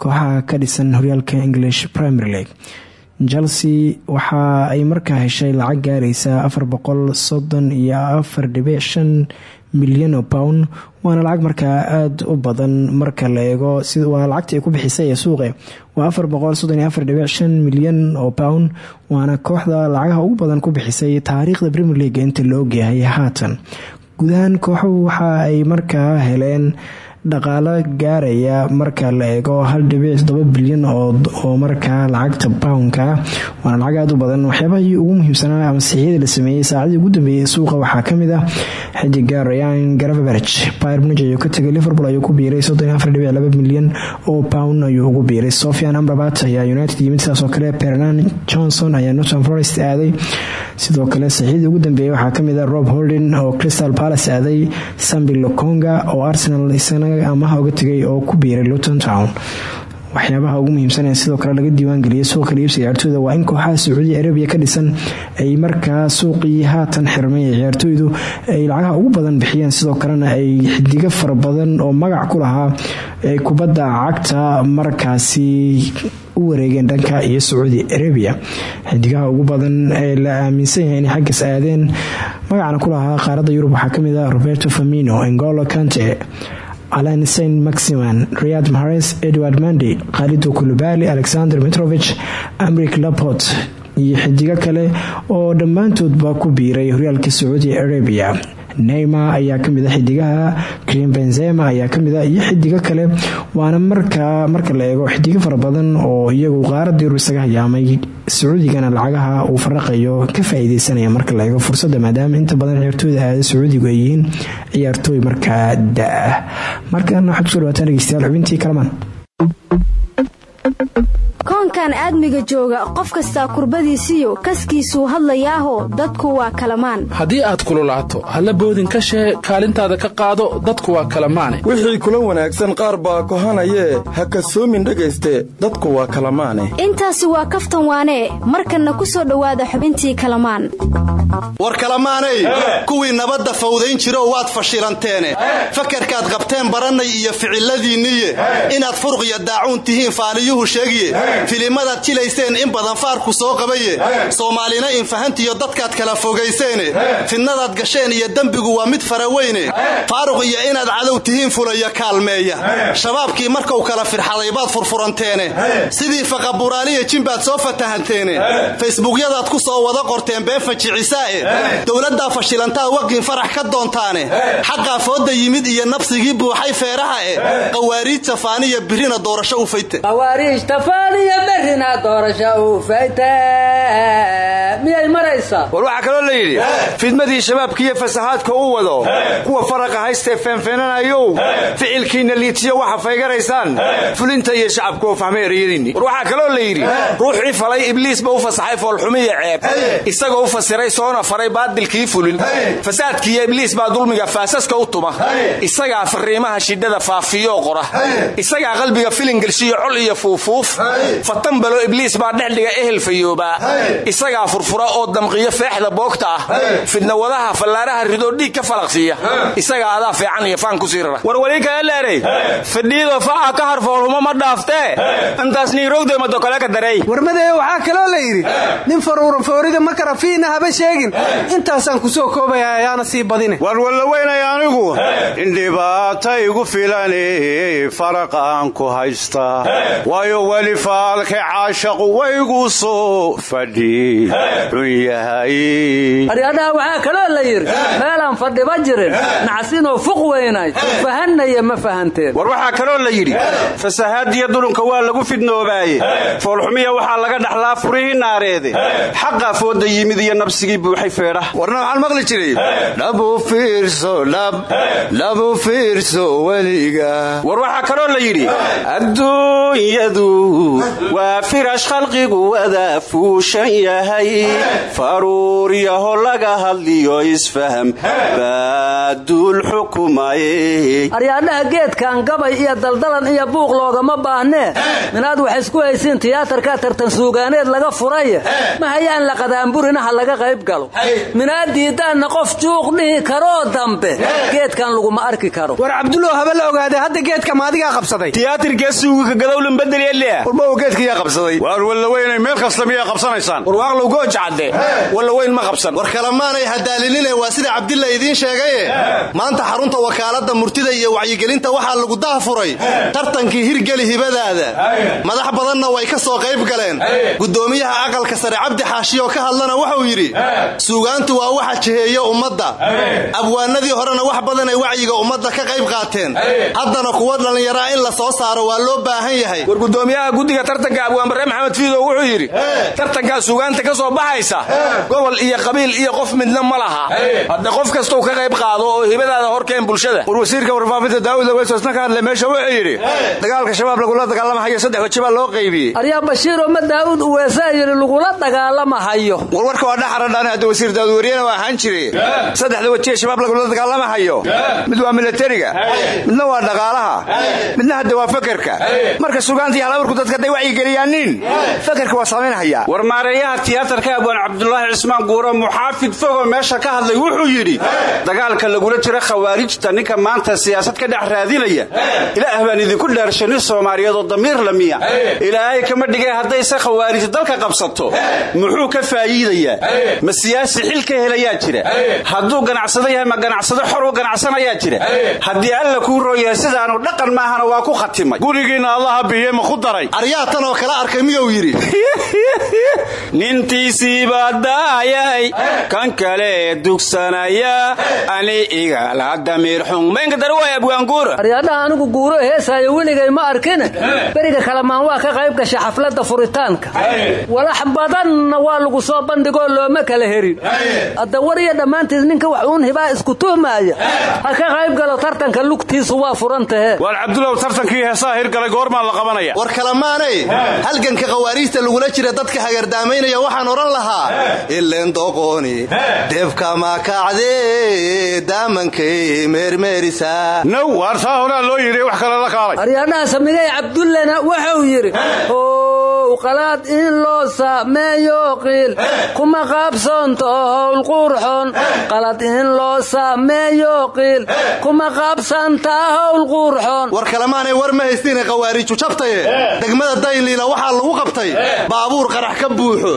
kooxaha ka dhisan horyaalka english premier league chelsea waxa ay markaa heshay lacag gaaraysa afar boqol soddon iyo afar dhibic shan milyan oo pound. Waana lacag markaa aada u badan marka la eego waa lacagta ay ku bixisay ee suuqe. Waa afar boqol soddon iyo afar dhibic shan milyan oo pound waana kooxda lacagaha ugu badan ku bixisay taariikhda premier league inta la ogyahay. Haatan guud ahaan kooxuhu waxa ay markaa heleen dhaqaalo gaaraya marka la eego hal dhibic todoba bilyan oo markaa lacagta poundka waana lacag aada u badan. Waxyaabahii ugu muhiimsanaa ama sixiyada la sameeyey saacadii ugu dambeeyey suuqa waxaa ka mid ah xidiga ryan garaverg pyr munich ayuu ka tegay liverpool ayuu ku biiray milyan oo pound ayuu ugu biiray. Sofian amrabat ayaa united yimid sidaasoo kale pernan johnson ayaa northern forest aaday. Sidoo kale saxiixdii ugu dambeeyey waxaa ka mid ah rob holden oo crystal palace aaday. Sambi lokonga oo arsenal isana amaha uga tegay oo ku biiray luton town. Waxyaabaha ugu muhiimsan ee sidoo kale laga diiwaangeliyay suuqa liibsiga ciyaartooyda waa in kooxaha sacuudi arabiya ka dhisan ay markaa suuqii haatan xirmay ee ay lacagaha ugu badan bixiyeen. Sidoo kalena ay xidigo fara badan oo magac ku lahaa kubadda cagta markaasi u wareegeen dhanka iyo sacuudi arabiya. Xidigaha ugu badan ee la aaminsan yahay inay xaggas aadeen magacana ku lahaa qaaradda yurub. Waxaa ka mid ah roberto famino engolo cante alan saint maximan riyad mahares edward mandi khalido kulubali alexander metrovich amrik laport iyo xidigo kale oo dhammaantoodba ku biiray horyaalka sacuudi arabia neymar ayaa ka mid a xidigaha krim benzema ayaa ka mid a iyo xidigo kale. Waana markaa marka la eego xidigo fara badan oo iyagu qaarada yurub isaga hayaamay sacuudigana lacagaha uu faraqayo ka faa-iideysanaya marka la eego fursadda maadaama inta badan ciyaartooyda aada sacuudigu ay yihiin ciyaartooy markaa da'ah markana waxaad ku soo dhawaataan dhegeystayaal xubintii kalamaan koonkan aadmiga jooga qof kastaa kurbadiisiyo kaskiisuu hadlayaaho dadku waa kalamaan. Haddii aad kululaato halla boodin ka shee kaalintaada ka qaado dadku waa kalamaane. Wixii kula wanaagsan qaar baa kohanayee ha kasoomin dhegayste dadku waa kalamaane. Intaasi waa kaftan waanee markanna ku soo dhowaada xubintii kalamaan. War kalamaanay kuwii nabadda fawdayn jiro waad fashilanteene. Fakarkaad qabteen barannay iyo ficiladiinniye inaad furuq iyo daacuun tihiin faaliyuhu sheegiye filimadaad jilayseen in badan faarku soo qabaye. Soomaalina infahantiyo dadkaad kala fogayseene fidnadaad gasheen iyo dembigu waa mid faraweyne. Faaruq iyo inaad cadow tihiin fulaya kaalmeeya. Shabaabkii markuu kala firxaday baad furfuranteene. Sidii faqaburaaliya jimbaad soo fatahanteene. Faysbuukyadaad ku soo wada qorteen been fajicisaa'e dowladdaa fashilantaa waqin farax ka doontaane. Xaqaa fooda yimid iyo nabsigii buuxay feeraha e. Qawaariij safaaniya birina doorasho u fayte miyay maraysaa war waxaa kaloo la yidhi fidmadii shabaabkiiyo fasahaadka u wado kuwa faraqa haystee feenfeenanayow ficilkiinna liitiyo waxa faygaraysaan fulinta iyo shacabka oo fahmay ereyadiinni war waxaa kaloo la yidhi ruuxii falay ibliisba u fasaxay foolxumiya ceeb. Isagoo u fasiray soona faray baadilkii fulin. Fasaadkiiyo ibliis baa dulmiga faasaska u tuma. Isagaa fariimaha shidhada faafiyoo qora. Isagaa qalbiga filingelshiyo col iyo fuufuuf fatambalo ibliis baa dhexdhiga ehel fayoobaa isagaa furfura oo damqiyo feexda boogta ah. Fidnawadaha fallaaraha ridoo dhiig ka falaqsiiya. Isagaa adaa fiican iyo faan ku siirara warwali kaeleerey fidhiidoo faca ka harfoolhumo ma dhaaftee intaas niirowde madokale ka darey warmadee waxaa kaloo la yidhi nin faruuran foorida ma kara fiina haba sheegin. Intaasaan ku soo koobaya ayaana sii badine. War wallaweynay anigu. In dhibaata igu filani faraqaan ku haysta. Waayo weli faalka caashaqu waygu soo fadhi xun yahay. Aryadhaha waxaa kaloo la yidhi meelaan fadhiba jirin nacsinoo fuq weynayd fahanaya ma fahanteen. War waxaa kaloo la yidhi fasahaadiyo dulunka waa lagu fidnoobaaye. Foolxumiya waxaa laga dhaxlaa furihii naareede xaqaa fooda yimid iyo nabsigii buuxay feedha warna waxaan maqli jiray dhabu fiirso dhab dhabu fiirso weliga. War waxaa kaloo la yidhi adduunyadu waa firash khalqigu wada fuushan yahay. Faruur yaho laga hadliyo isfaham. Baaduul xukumaye aryaadhaha geedkan gabay iyo daldalan iyo buuq loogama baahnee minaad wax isku haysiin tiyaatarka tartan suugaaneed laga furaye ma hayaan la qadaanburinaha laga qayb galo? Minaad diidaanna qof juuq dhihi karoo dambe. Geedkan laguma arki karo. War cabdulow haba la ogaada hadda geedka maadigaa qabsaday? Warmaw geedkayaa qabsaday. Waar wallaweynay meel kasta miyaa qabsanaysaan? Warwaaqlow goojacadde wallaweyn ma qabsan. War kalamaanay hadaalinine waa sida cabdilla idiin sheegaye maanta xarunta wakaaladda murtida iyo wacyigelinta waxaa lagu dahafuray tartankii hirgeli hibadaada. Madax badanna way ka soo qayb galeen. Gudoomiyaha aqalka sare cabdi xaashiyoo ka hadlana wuxuu yidhi suugaantu waa waxa jiheeya ummadda. Abwaanadii horena wax badanay wacyiga ummadda ka qayb qaateen. Haddana kuwa dhallinyaraa in la soo saaro waa loo baahan yahay tartanka abwaanbarre maxamed fiidow wuxuu yidhi tartankaa suugaanta ka soo baxaysa gobol iyo qabiil iyo qof midna ma laha. Hadda qof kastou ka qayb qaado oo hibadaada horkeen bulshada. War wasiirka warfaafinta daawud aweysosna ka hadlay meesha wuxuu yidhi dagaalka shabaab lagula dagaalamahayo saddex weji baa loo qaybiyey. Aryaa bashiiroo ma daa'uud uweesaa yidhi lagula dagaalamahayo war warka waa dhaxaradhaane hadda wasiir daawud wariyana waa ahaan jire saddexda weji ee shabaab lagula dagaalamahayo mid waa milatariga midna waa dhaqaalaha midna hadda waa fakerka marka sugaantii halaburku dadka wacyigeliyaanin fakerka waa samaynhayaa war maareeyaha tiyaatarka abwaan cabdulaahi cismaan guuro muxaafid fogoo meesha ka hadlay wuxuu yidhi dagaalka lagula jira khawaarijta ninka maanta siyaasad ka dhex raadinaya. Ilaah baan idinku dheershanin soomaaliyeed oo damiir lamiya ilaahay kama dhigay haddayse khawaarij dalka qabsato. Muxuu ka faa'iidayaa ma siyaasi xil ka helayaa jira? Hadduu ganacsado yahay ma ganacsado xor u ganacsanayaa jira? Haddii alla kuu rooyahay sidaanu dhaqan maahana waa ku khatimay. Gurigiinna allaha biye ma ku daray aryaa tan oo kala arkay miyuu yidhi? Nintiisiibaa daayay kan kale dugsanaya ani igala damiir xunmaynkadarwaay abwaanguura aryaadhaha anigu guuro heesaayo weligay ma arkine. Beriga kalamaan waa ka qayb gasha xafladda furitaanka. Walax badanna waa lagu soo bandhigoo looma kala herin. Hadda war iyo dhammaantiis ninka wax uun hibaa isku tuhmaaya ha ka qayb galo tartanka lugtiisu waa furan tahe. Waar cabdulow tartankii heesaha hirgalay goormaa la qabanaya. War kalamaanay halganka khawaariijta lagula jira dadka hagardaamaynaya waxaan odhan lahaa ileen doqooni deebka makacdee daamankay meermeerisaa now waar taa horaa loo yidhi wax kale la kaalay. Aryaadhaha samigay cabdullena wuxuu yidhi how qalaad in loo sameeyo qiil. Kuma qaabsoonto howl qalad in loo sameeyo qiil. Kuma qaabsantaa howl quurxoon war kalamaanay war ma haystiine khawaariiju jabtaye. Degmada daynliila waxaa lagu qabtay baabuur qarax ka buuxo.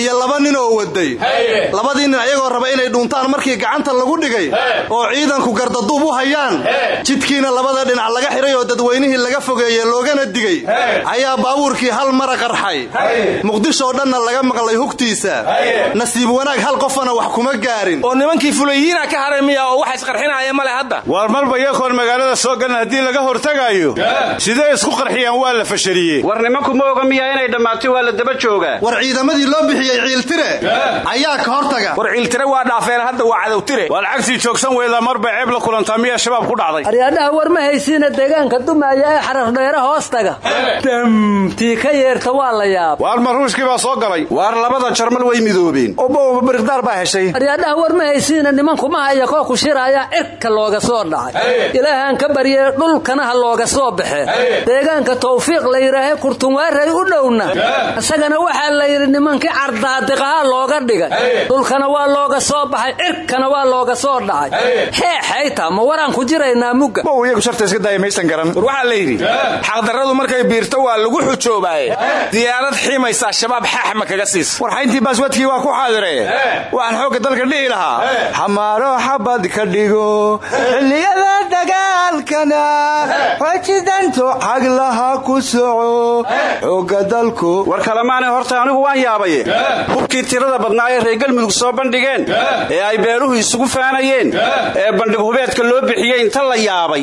Iyo laba nin oo waday labadii nin ayagoo raba inay dhuuntaan markii gacanta lagu dhigay oo ciidanku gardaduub u hayaan. Jidkiina labada dhinac laga xidhay oo dadweynihii laga fogeeye loogana digay. Ayaa baabuurkii hal mara qarxay. Muqdishoo dhanna laga maqlay hugtiisa. Nasiib wanaag hal qofana wax kuma gaarin. Oo nimankii fulayiina ka haray miya oo waxa isqarxinaya male hadda. Waar marba yakoon magaalada soo galan haddii laga hortagaayo. Sidee isku qarxiyaan waa la fashariyey war nimanku ma oga miyaa inay dhammaatay waa la daba joogaa. War ciidamadii loo bixiyey ciiltire. Ayaa ka hortaga. War ciiltire waa dhaafeen hadda waa cadowtire. Waa lacagtii joogsan weydaa marba ceeb la kulantaa miyaa shabaab ku dhacday? Aryaadhaha war ma haysiina deegaanka dumaaya ee xarardheere hoostaga damtii ka yeerta waa la yaab. Waar maruushkii baa soo galay? Waar labada jarmal way midoobeen. Obowa bariqdaar baa heshay. Aryaadhaha war ma haysiina nimankumaha iyo koo ku shiraaya cirka looga soo dhacay. Ilaahaan ka baryee dhulkana ha looga soo baxe. Deegaanka tawfiiq la yidhaahe kurtunwaaray u dhowna. Isagana waxaa la yidhi nimankii cardaadiqaha looga dhigay. Dhulkana waa looga soo baxay cirkana waa looga soo dhacay. Heexayta ma waraan ku jiraynaa mugga. Bow iyagu sharta iska daaya maysan garan. War waxaa la yidhi xaqdarradu markay biirto waa lagu xujoobaaye diyaarad xiimaysaa shabaab xaaxma kaga siis. Warxayntii baaswadkii waa ku xaadire. Waxaan xoogga dalka dhihi lahaa. Xamaaro xabad ka dhigo xilliyada dagaalkana. Xojidanto xaglaha ku soco xoogga dalku war kalemaanay horta anigu waan yaabaye hubkii tirada badnaa ee reer galmudug soo bandhigeen ee ay beeluhu isugu faanayeen ee bandhig hubeedka loo bixiyey inta la yaabay.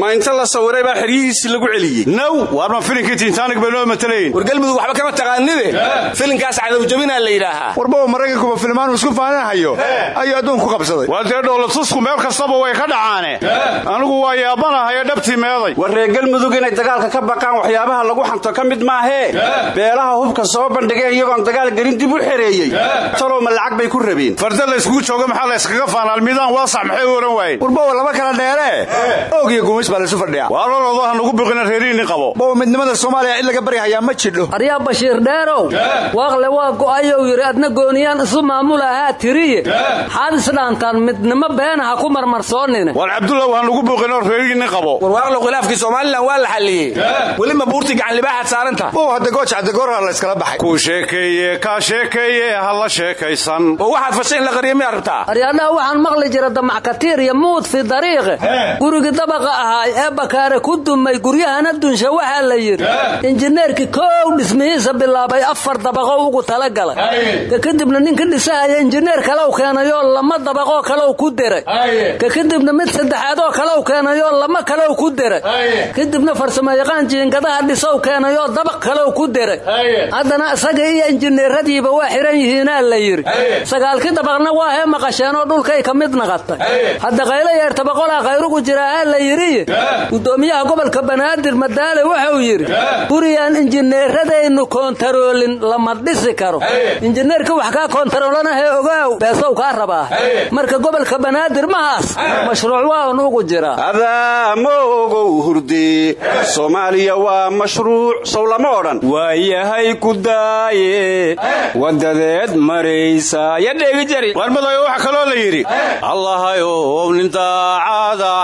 Ma inta la sawiray baa xeryihiisii lagu celiyey. Now waarma filinkii tiintaanig bay noo matalayin war galmudug waxba kama taqaanide. Filinkaas cadowjabinaa la yidhaahaa. Warbawa maraykankuba filmaanu isku faananahayo ayuu adduunku qabsaday. Waa dee dhowlatusku meel kastaba way ka dhacaane. Anigu waa yaabanahayo dhabtii meeday. War reer galmudug inay dagaalka ka baqaan waxyaabaha lagu xanto ka mid maahee beelaha hubka soo bandhigeen iyagoon dagaal gelin dib u xereeyey. Talow ma lacag bay ku rabeen. Farda la yskugu jooga maxaa la yskaga faanaal miidaan waasax maxay u ohan waayeen? Warbawa laba kala dheere. Oog iyo gumis baa laysu fadhiya waa loloodo ha nugu biqina reerihiinni qabo. Bawa midnimada soomaaliya in laga bari hayaa ma jidho. Aryaa bashiir dheerow. Waaqle waa go'ayou yidhi adna gooniyaan isu maamula ahaa tiriye. Xaad isdhaantaan midnimo beena ha ku marmarsoonine war cabdulla ha nugu biqino reerihiinni qabo. War waaqle khilaafkii somalilan waa la xalliyey. Weli ma buurtii gacan libaaxaad saaranta. Bow hadda gooja caddagoorha la yskala baxay. Kuu sheekeeye kaa sheekeeye ha la sheekaysan. Oo waxaad fashay in la qariyo miyaa rabtaa aryaadhaha waxaan maqli jira damac katiir iyo muud fi dariiqe gurigii dabaqa ahaay ee bakaare ku dumay guryahana dunsha waxaa la yidhi injineerkii koow dhismihiisa bilaabay afar dabaqo ugu talagalay. Ka kadibna ninka dhisahaya injineer kalew keenayoo lama dabaqoo kalew ku deray ka kadibna mid saddexaadoo kalew keenayoo lama kalew ku deray kadibna farsamayaqaan jiingadaha dhisow keenayoo dabaq kalew ku deray haddana isaga iyo injineeradiiba waa xiran yihiinaa la yidhi. Sagaalkii dabaqna waa hee maqasheenoo dhulkay ka mid naqatay. Hadda qaylo yeerta boqolaa khayrugu jiraahaa la yidhi. Gudoomiyaha gobolka banaadir madaale wuxuu yidhi gurigan injineera hawadaynnu koontaroolin lama dhisi karo. Injineerka wax kaa koontaroolanahe ogaaw beesow kaa rabaa. Marka gobolka banaadir mahaas mashruuc waa un ugu jira. Adaa ma ogow hurde soomaaliya waa mashruuc sow lama odhan. Waayahay ku daaye. Wadadeed maraysa. Ya dheegi jari. Warmadayo waxa kaloo la yidhi. Allahayow nin daacada.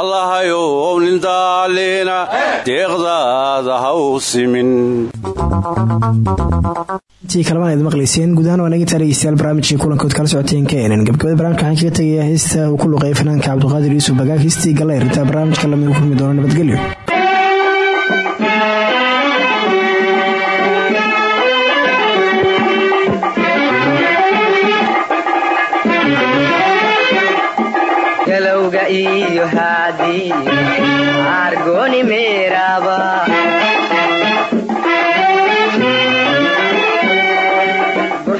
Allahayow nin daaliina. Deeqdaada simin. Kala socoteen keenan gabagabada barnamijka waxaan kaga tegayaa heesta uu ku luqeeyay fanaanka cabduqaadir yuusuf bagaag heestii galeyr intaa barnaamijka la mid u kulmi doono nabadgelyo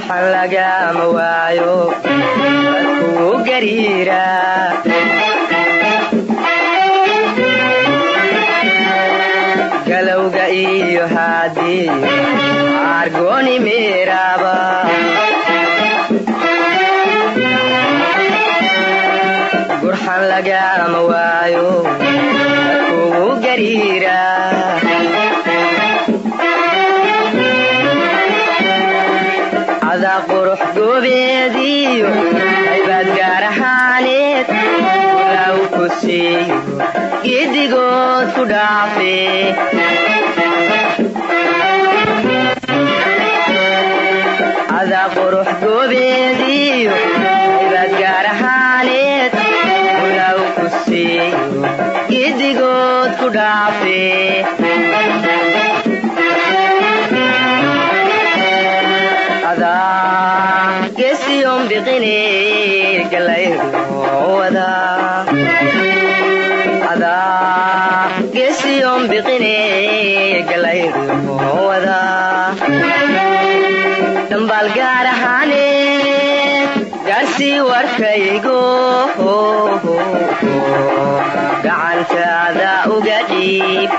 burxan lagama waayo dadkuu burxan lagama waayo dadkugu gariira giddigood ku dhaafe cadaa qurux goobeediyo aybaad gaar ahaaneed walaaw ku siiyo giddigood ku dhaafe adaa gesiyon biqine galayruwada adaa dhambaal gaar ahaaneed gaarsii warkaygo gacantaada uga dhiib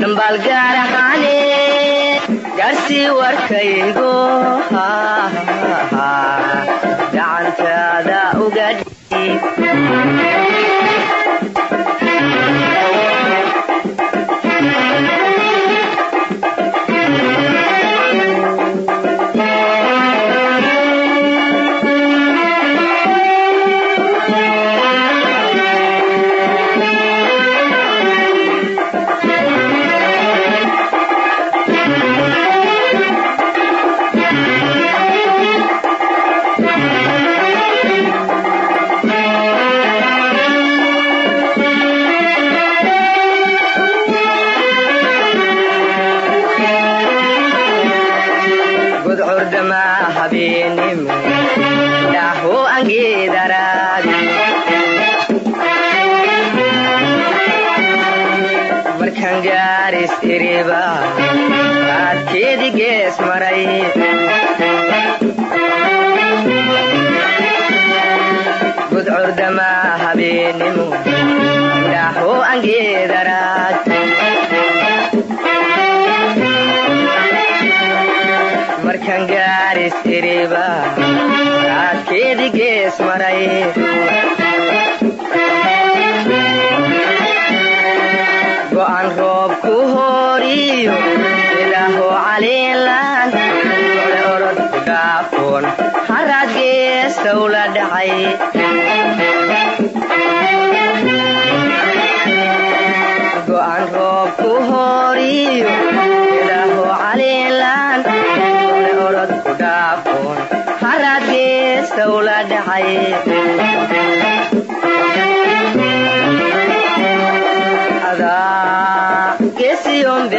dhambaal gaar ahaaneed gaarsii warkaygo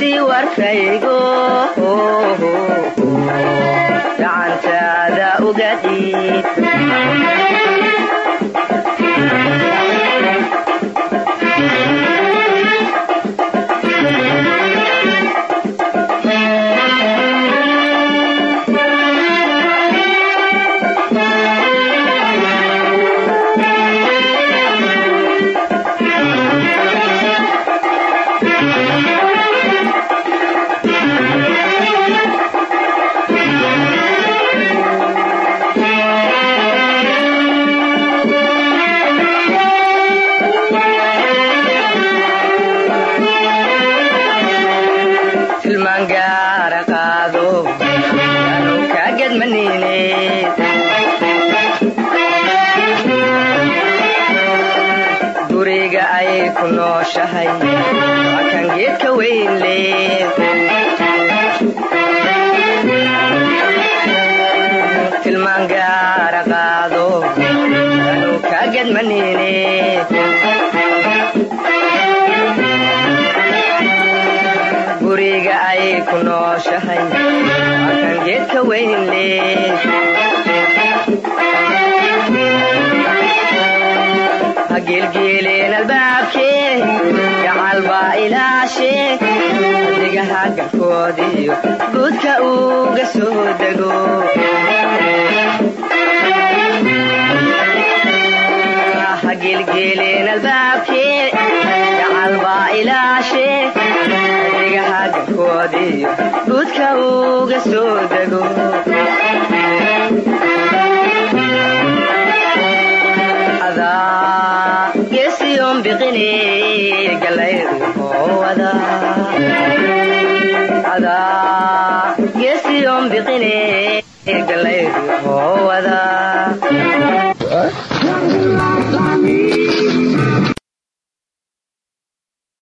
gaarsii warkaygo gacantaada uga dhiib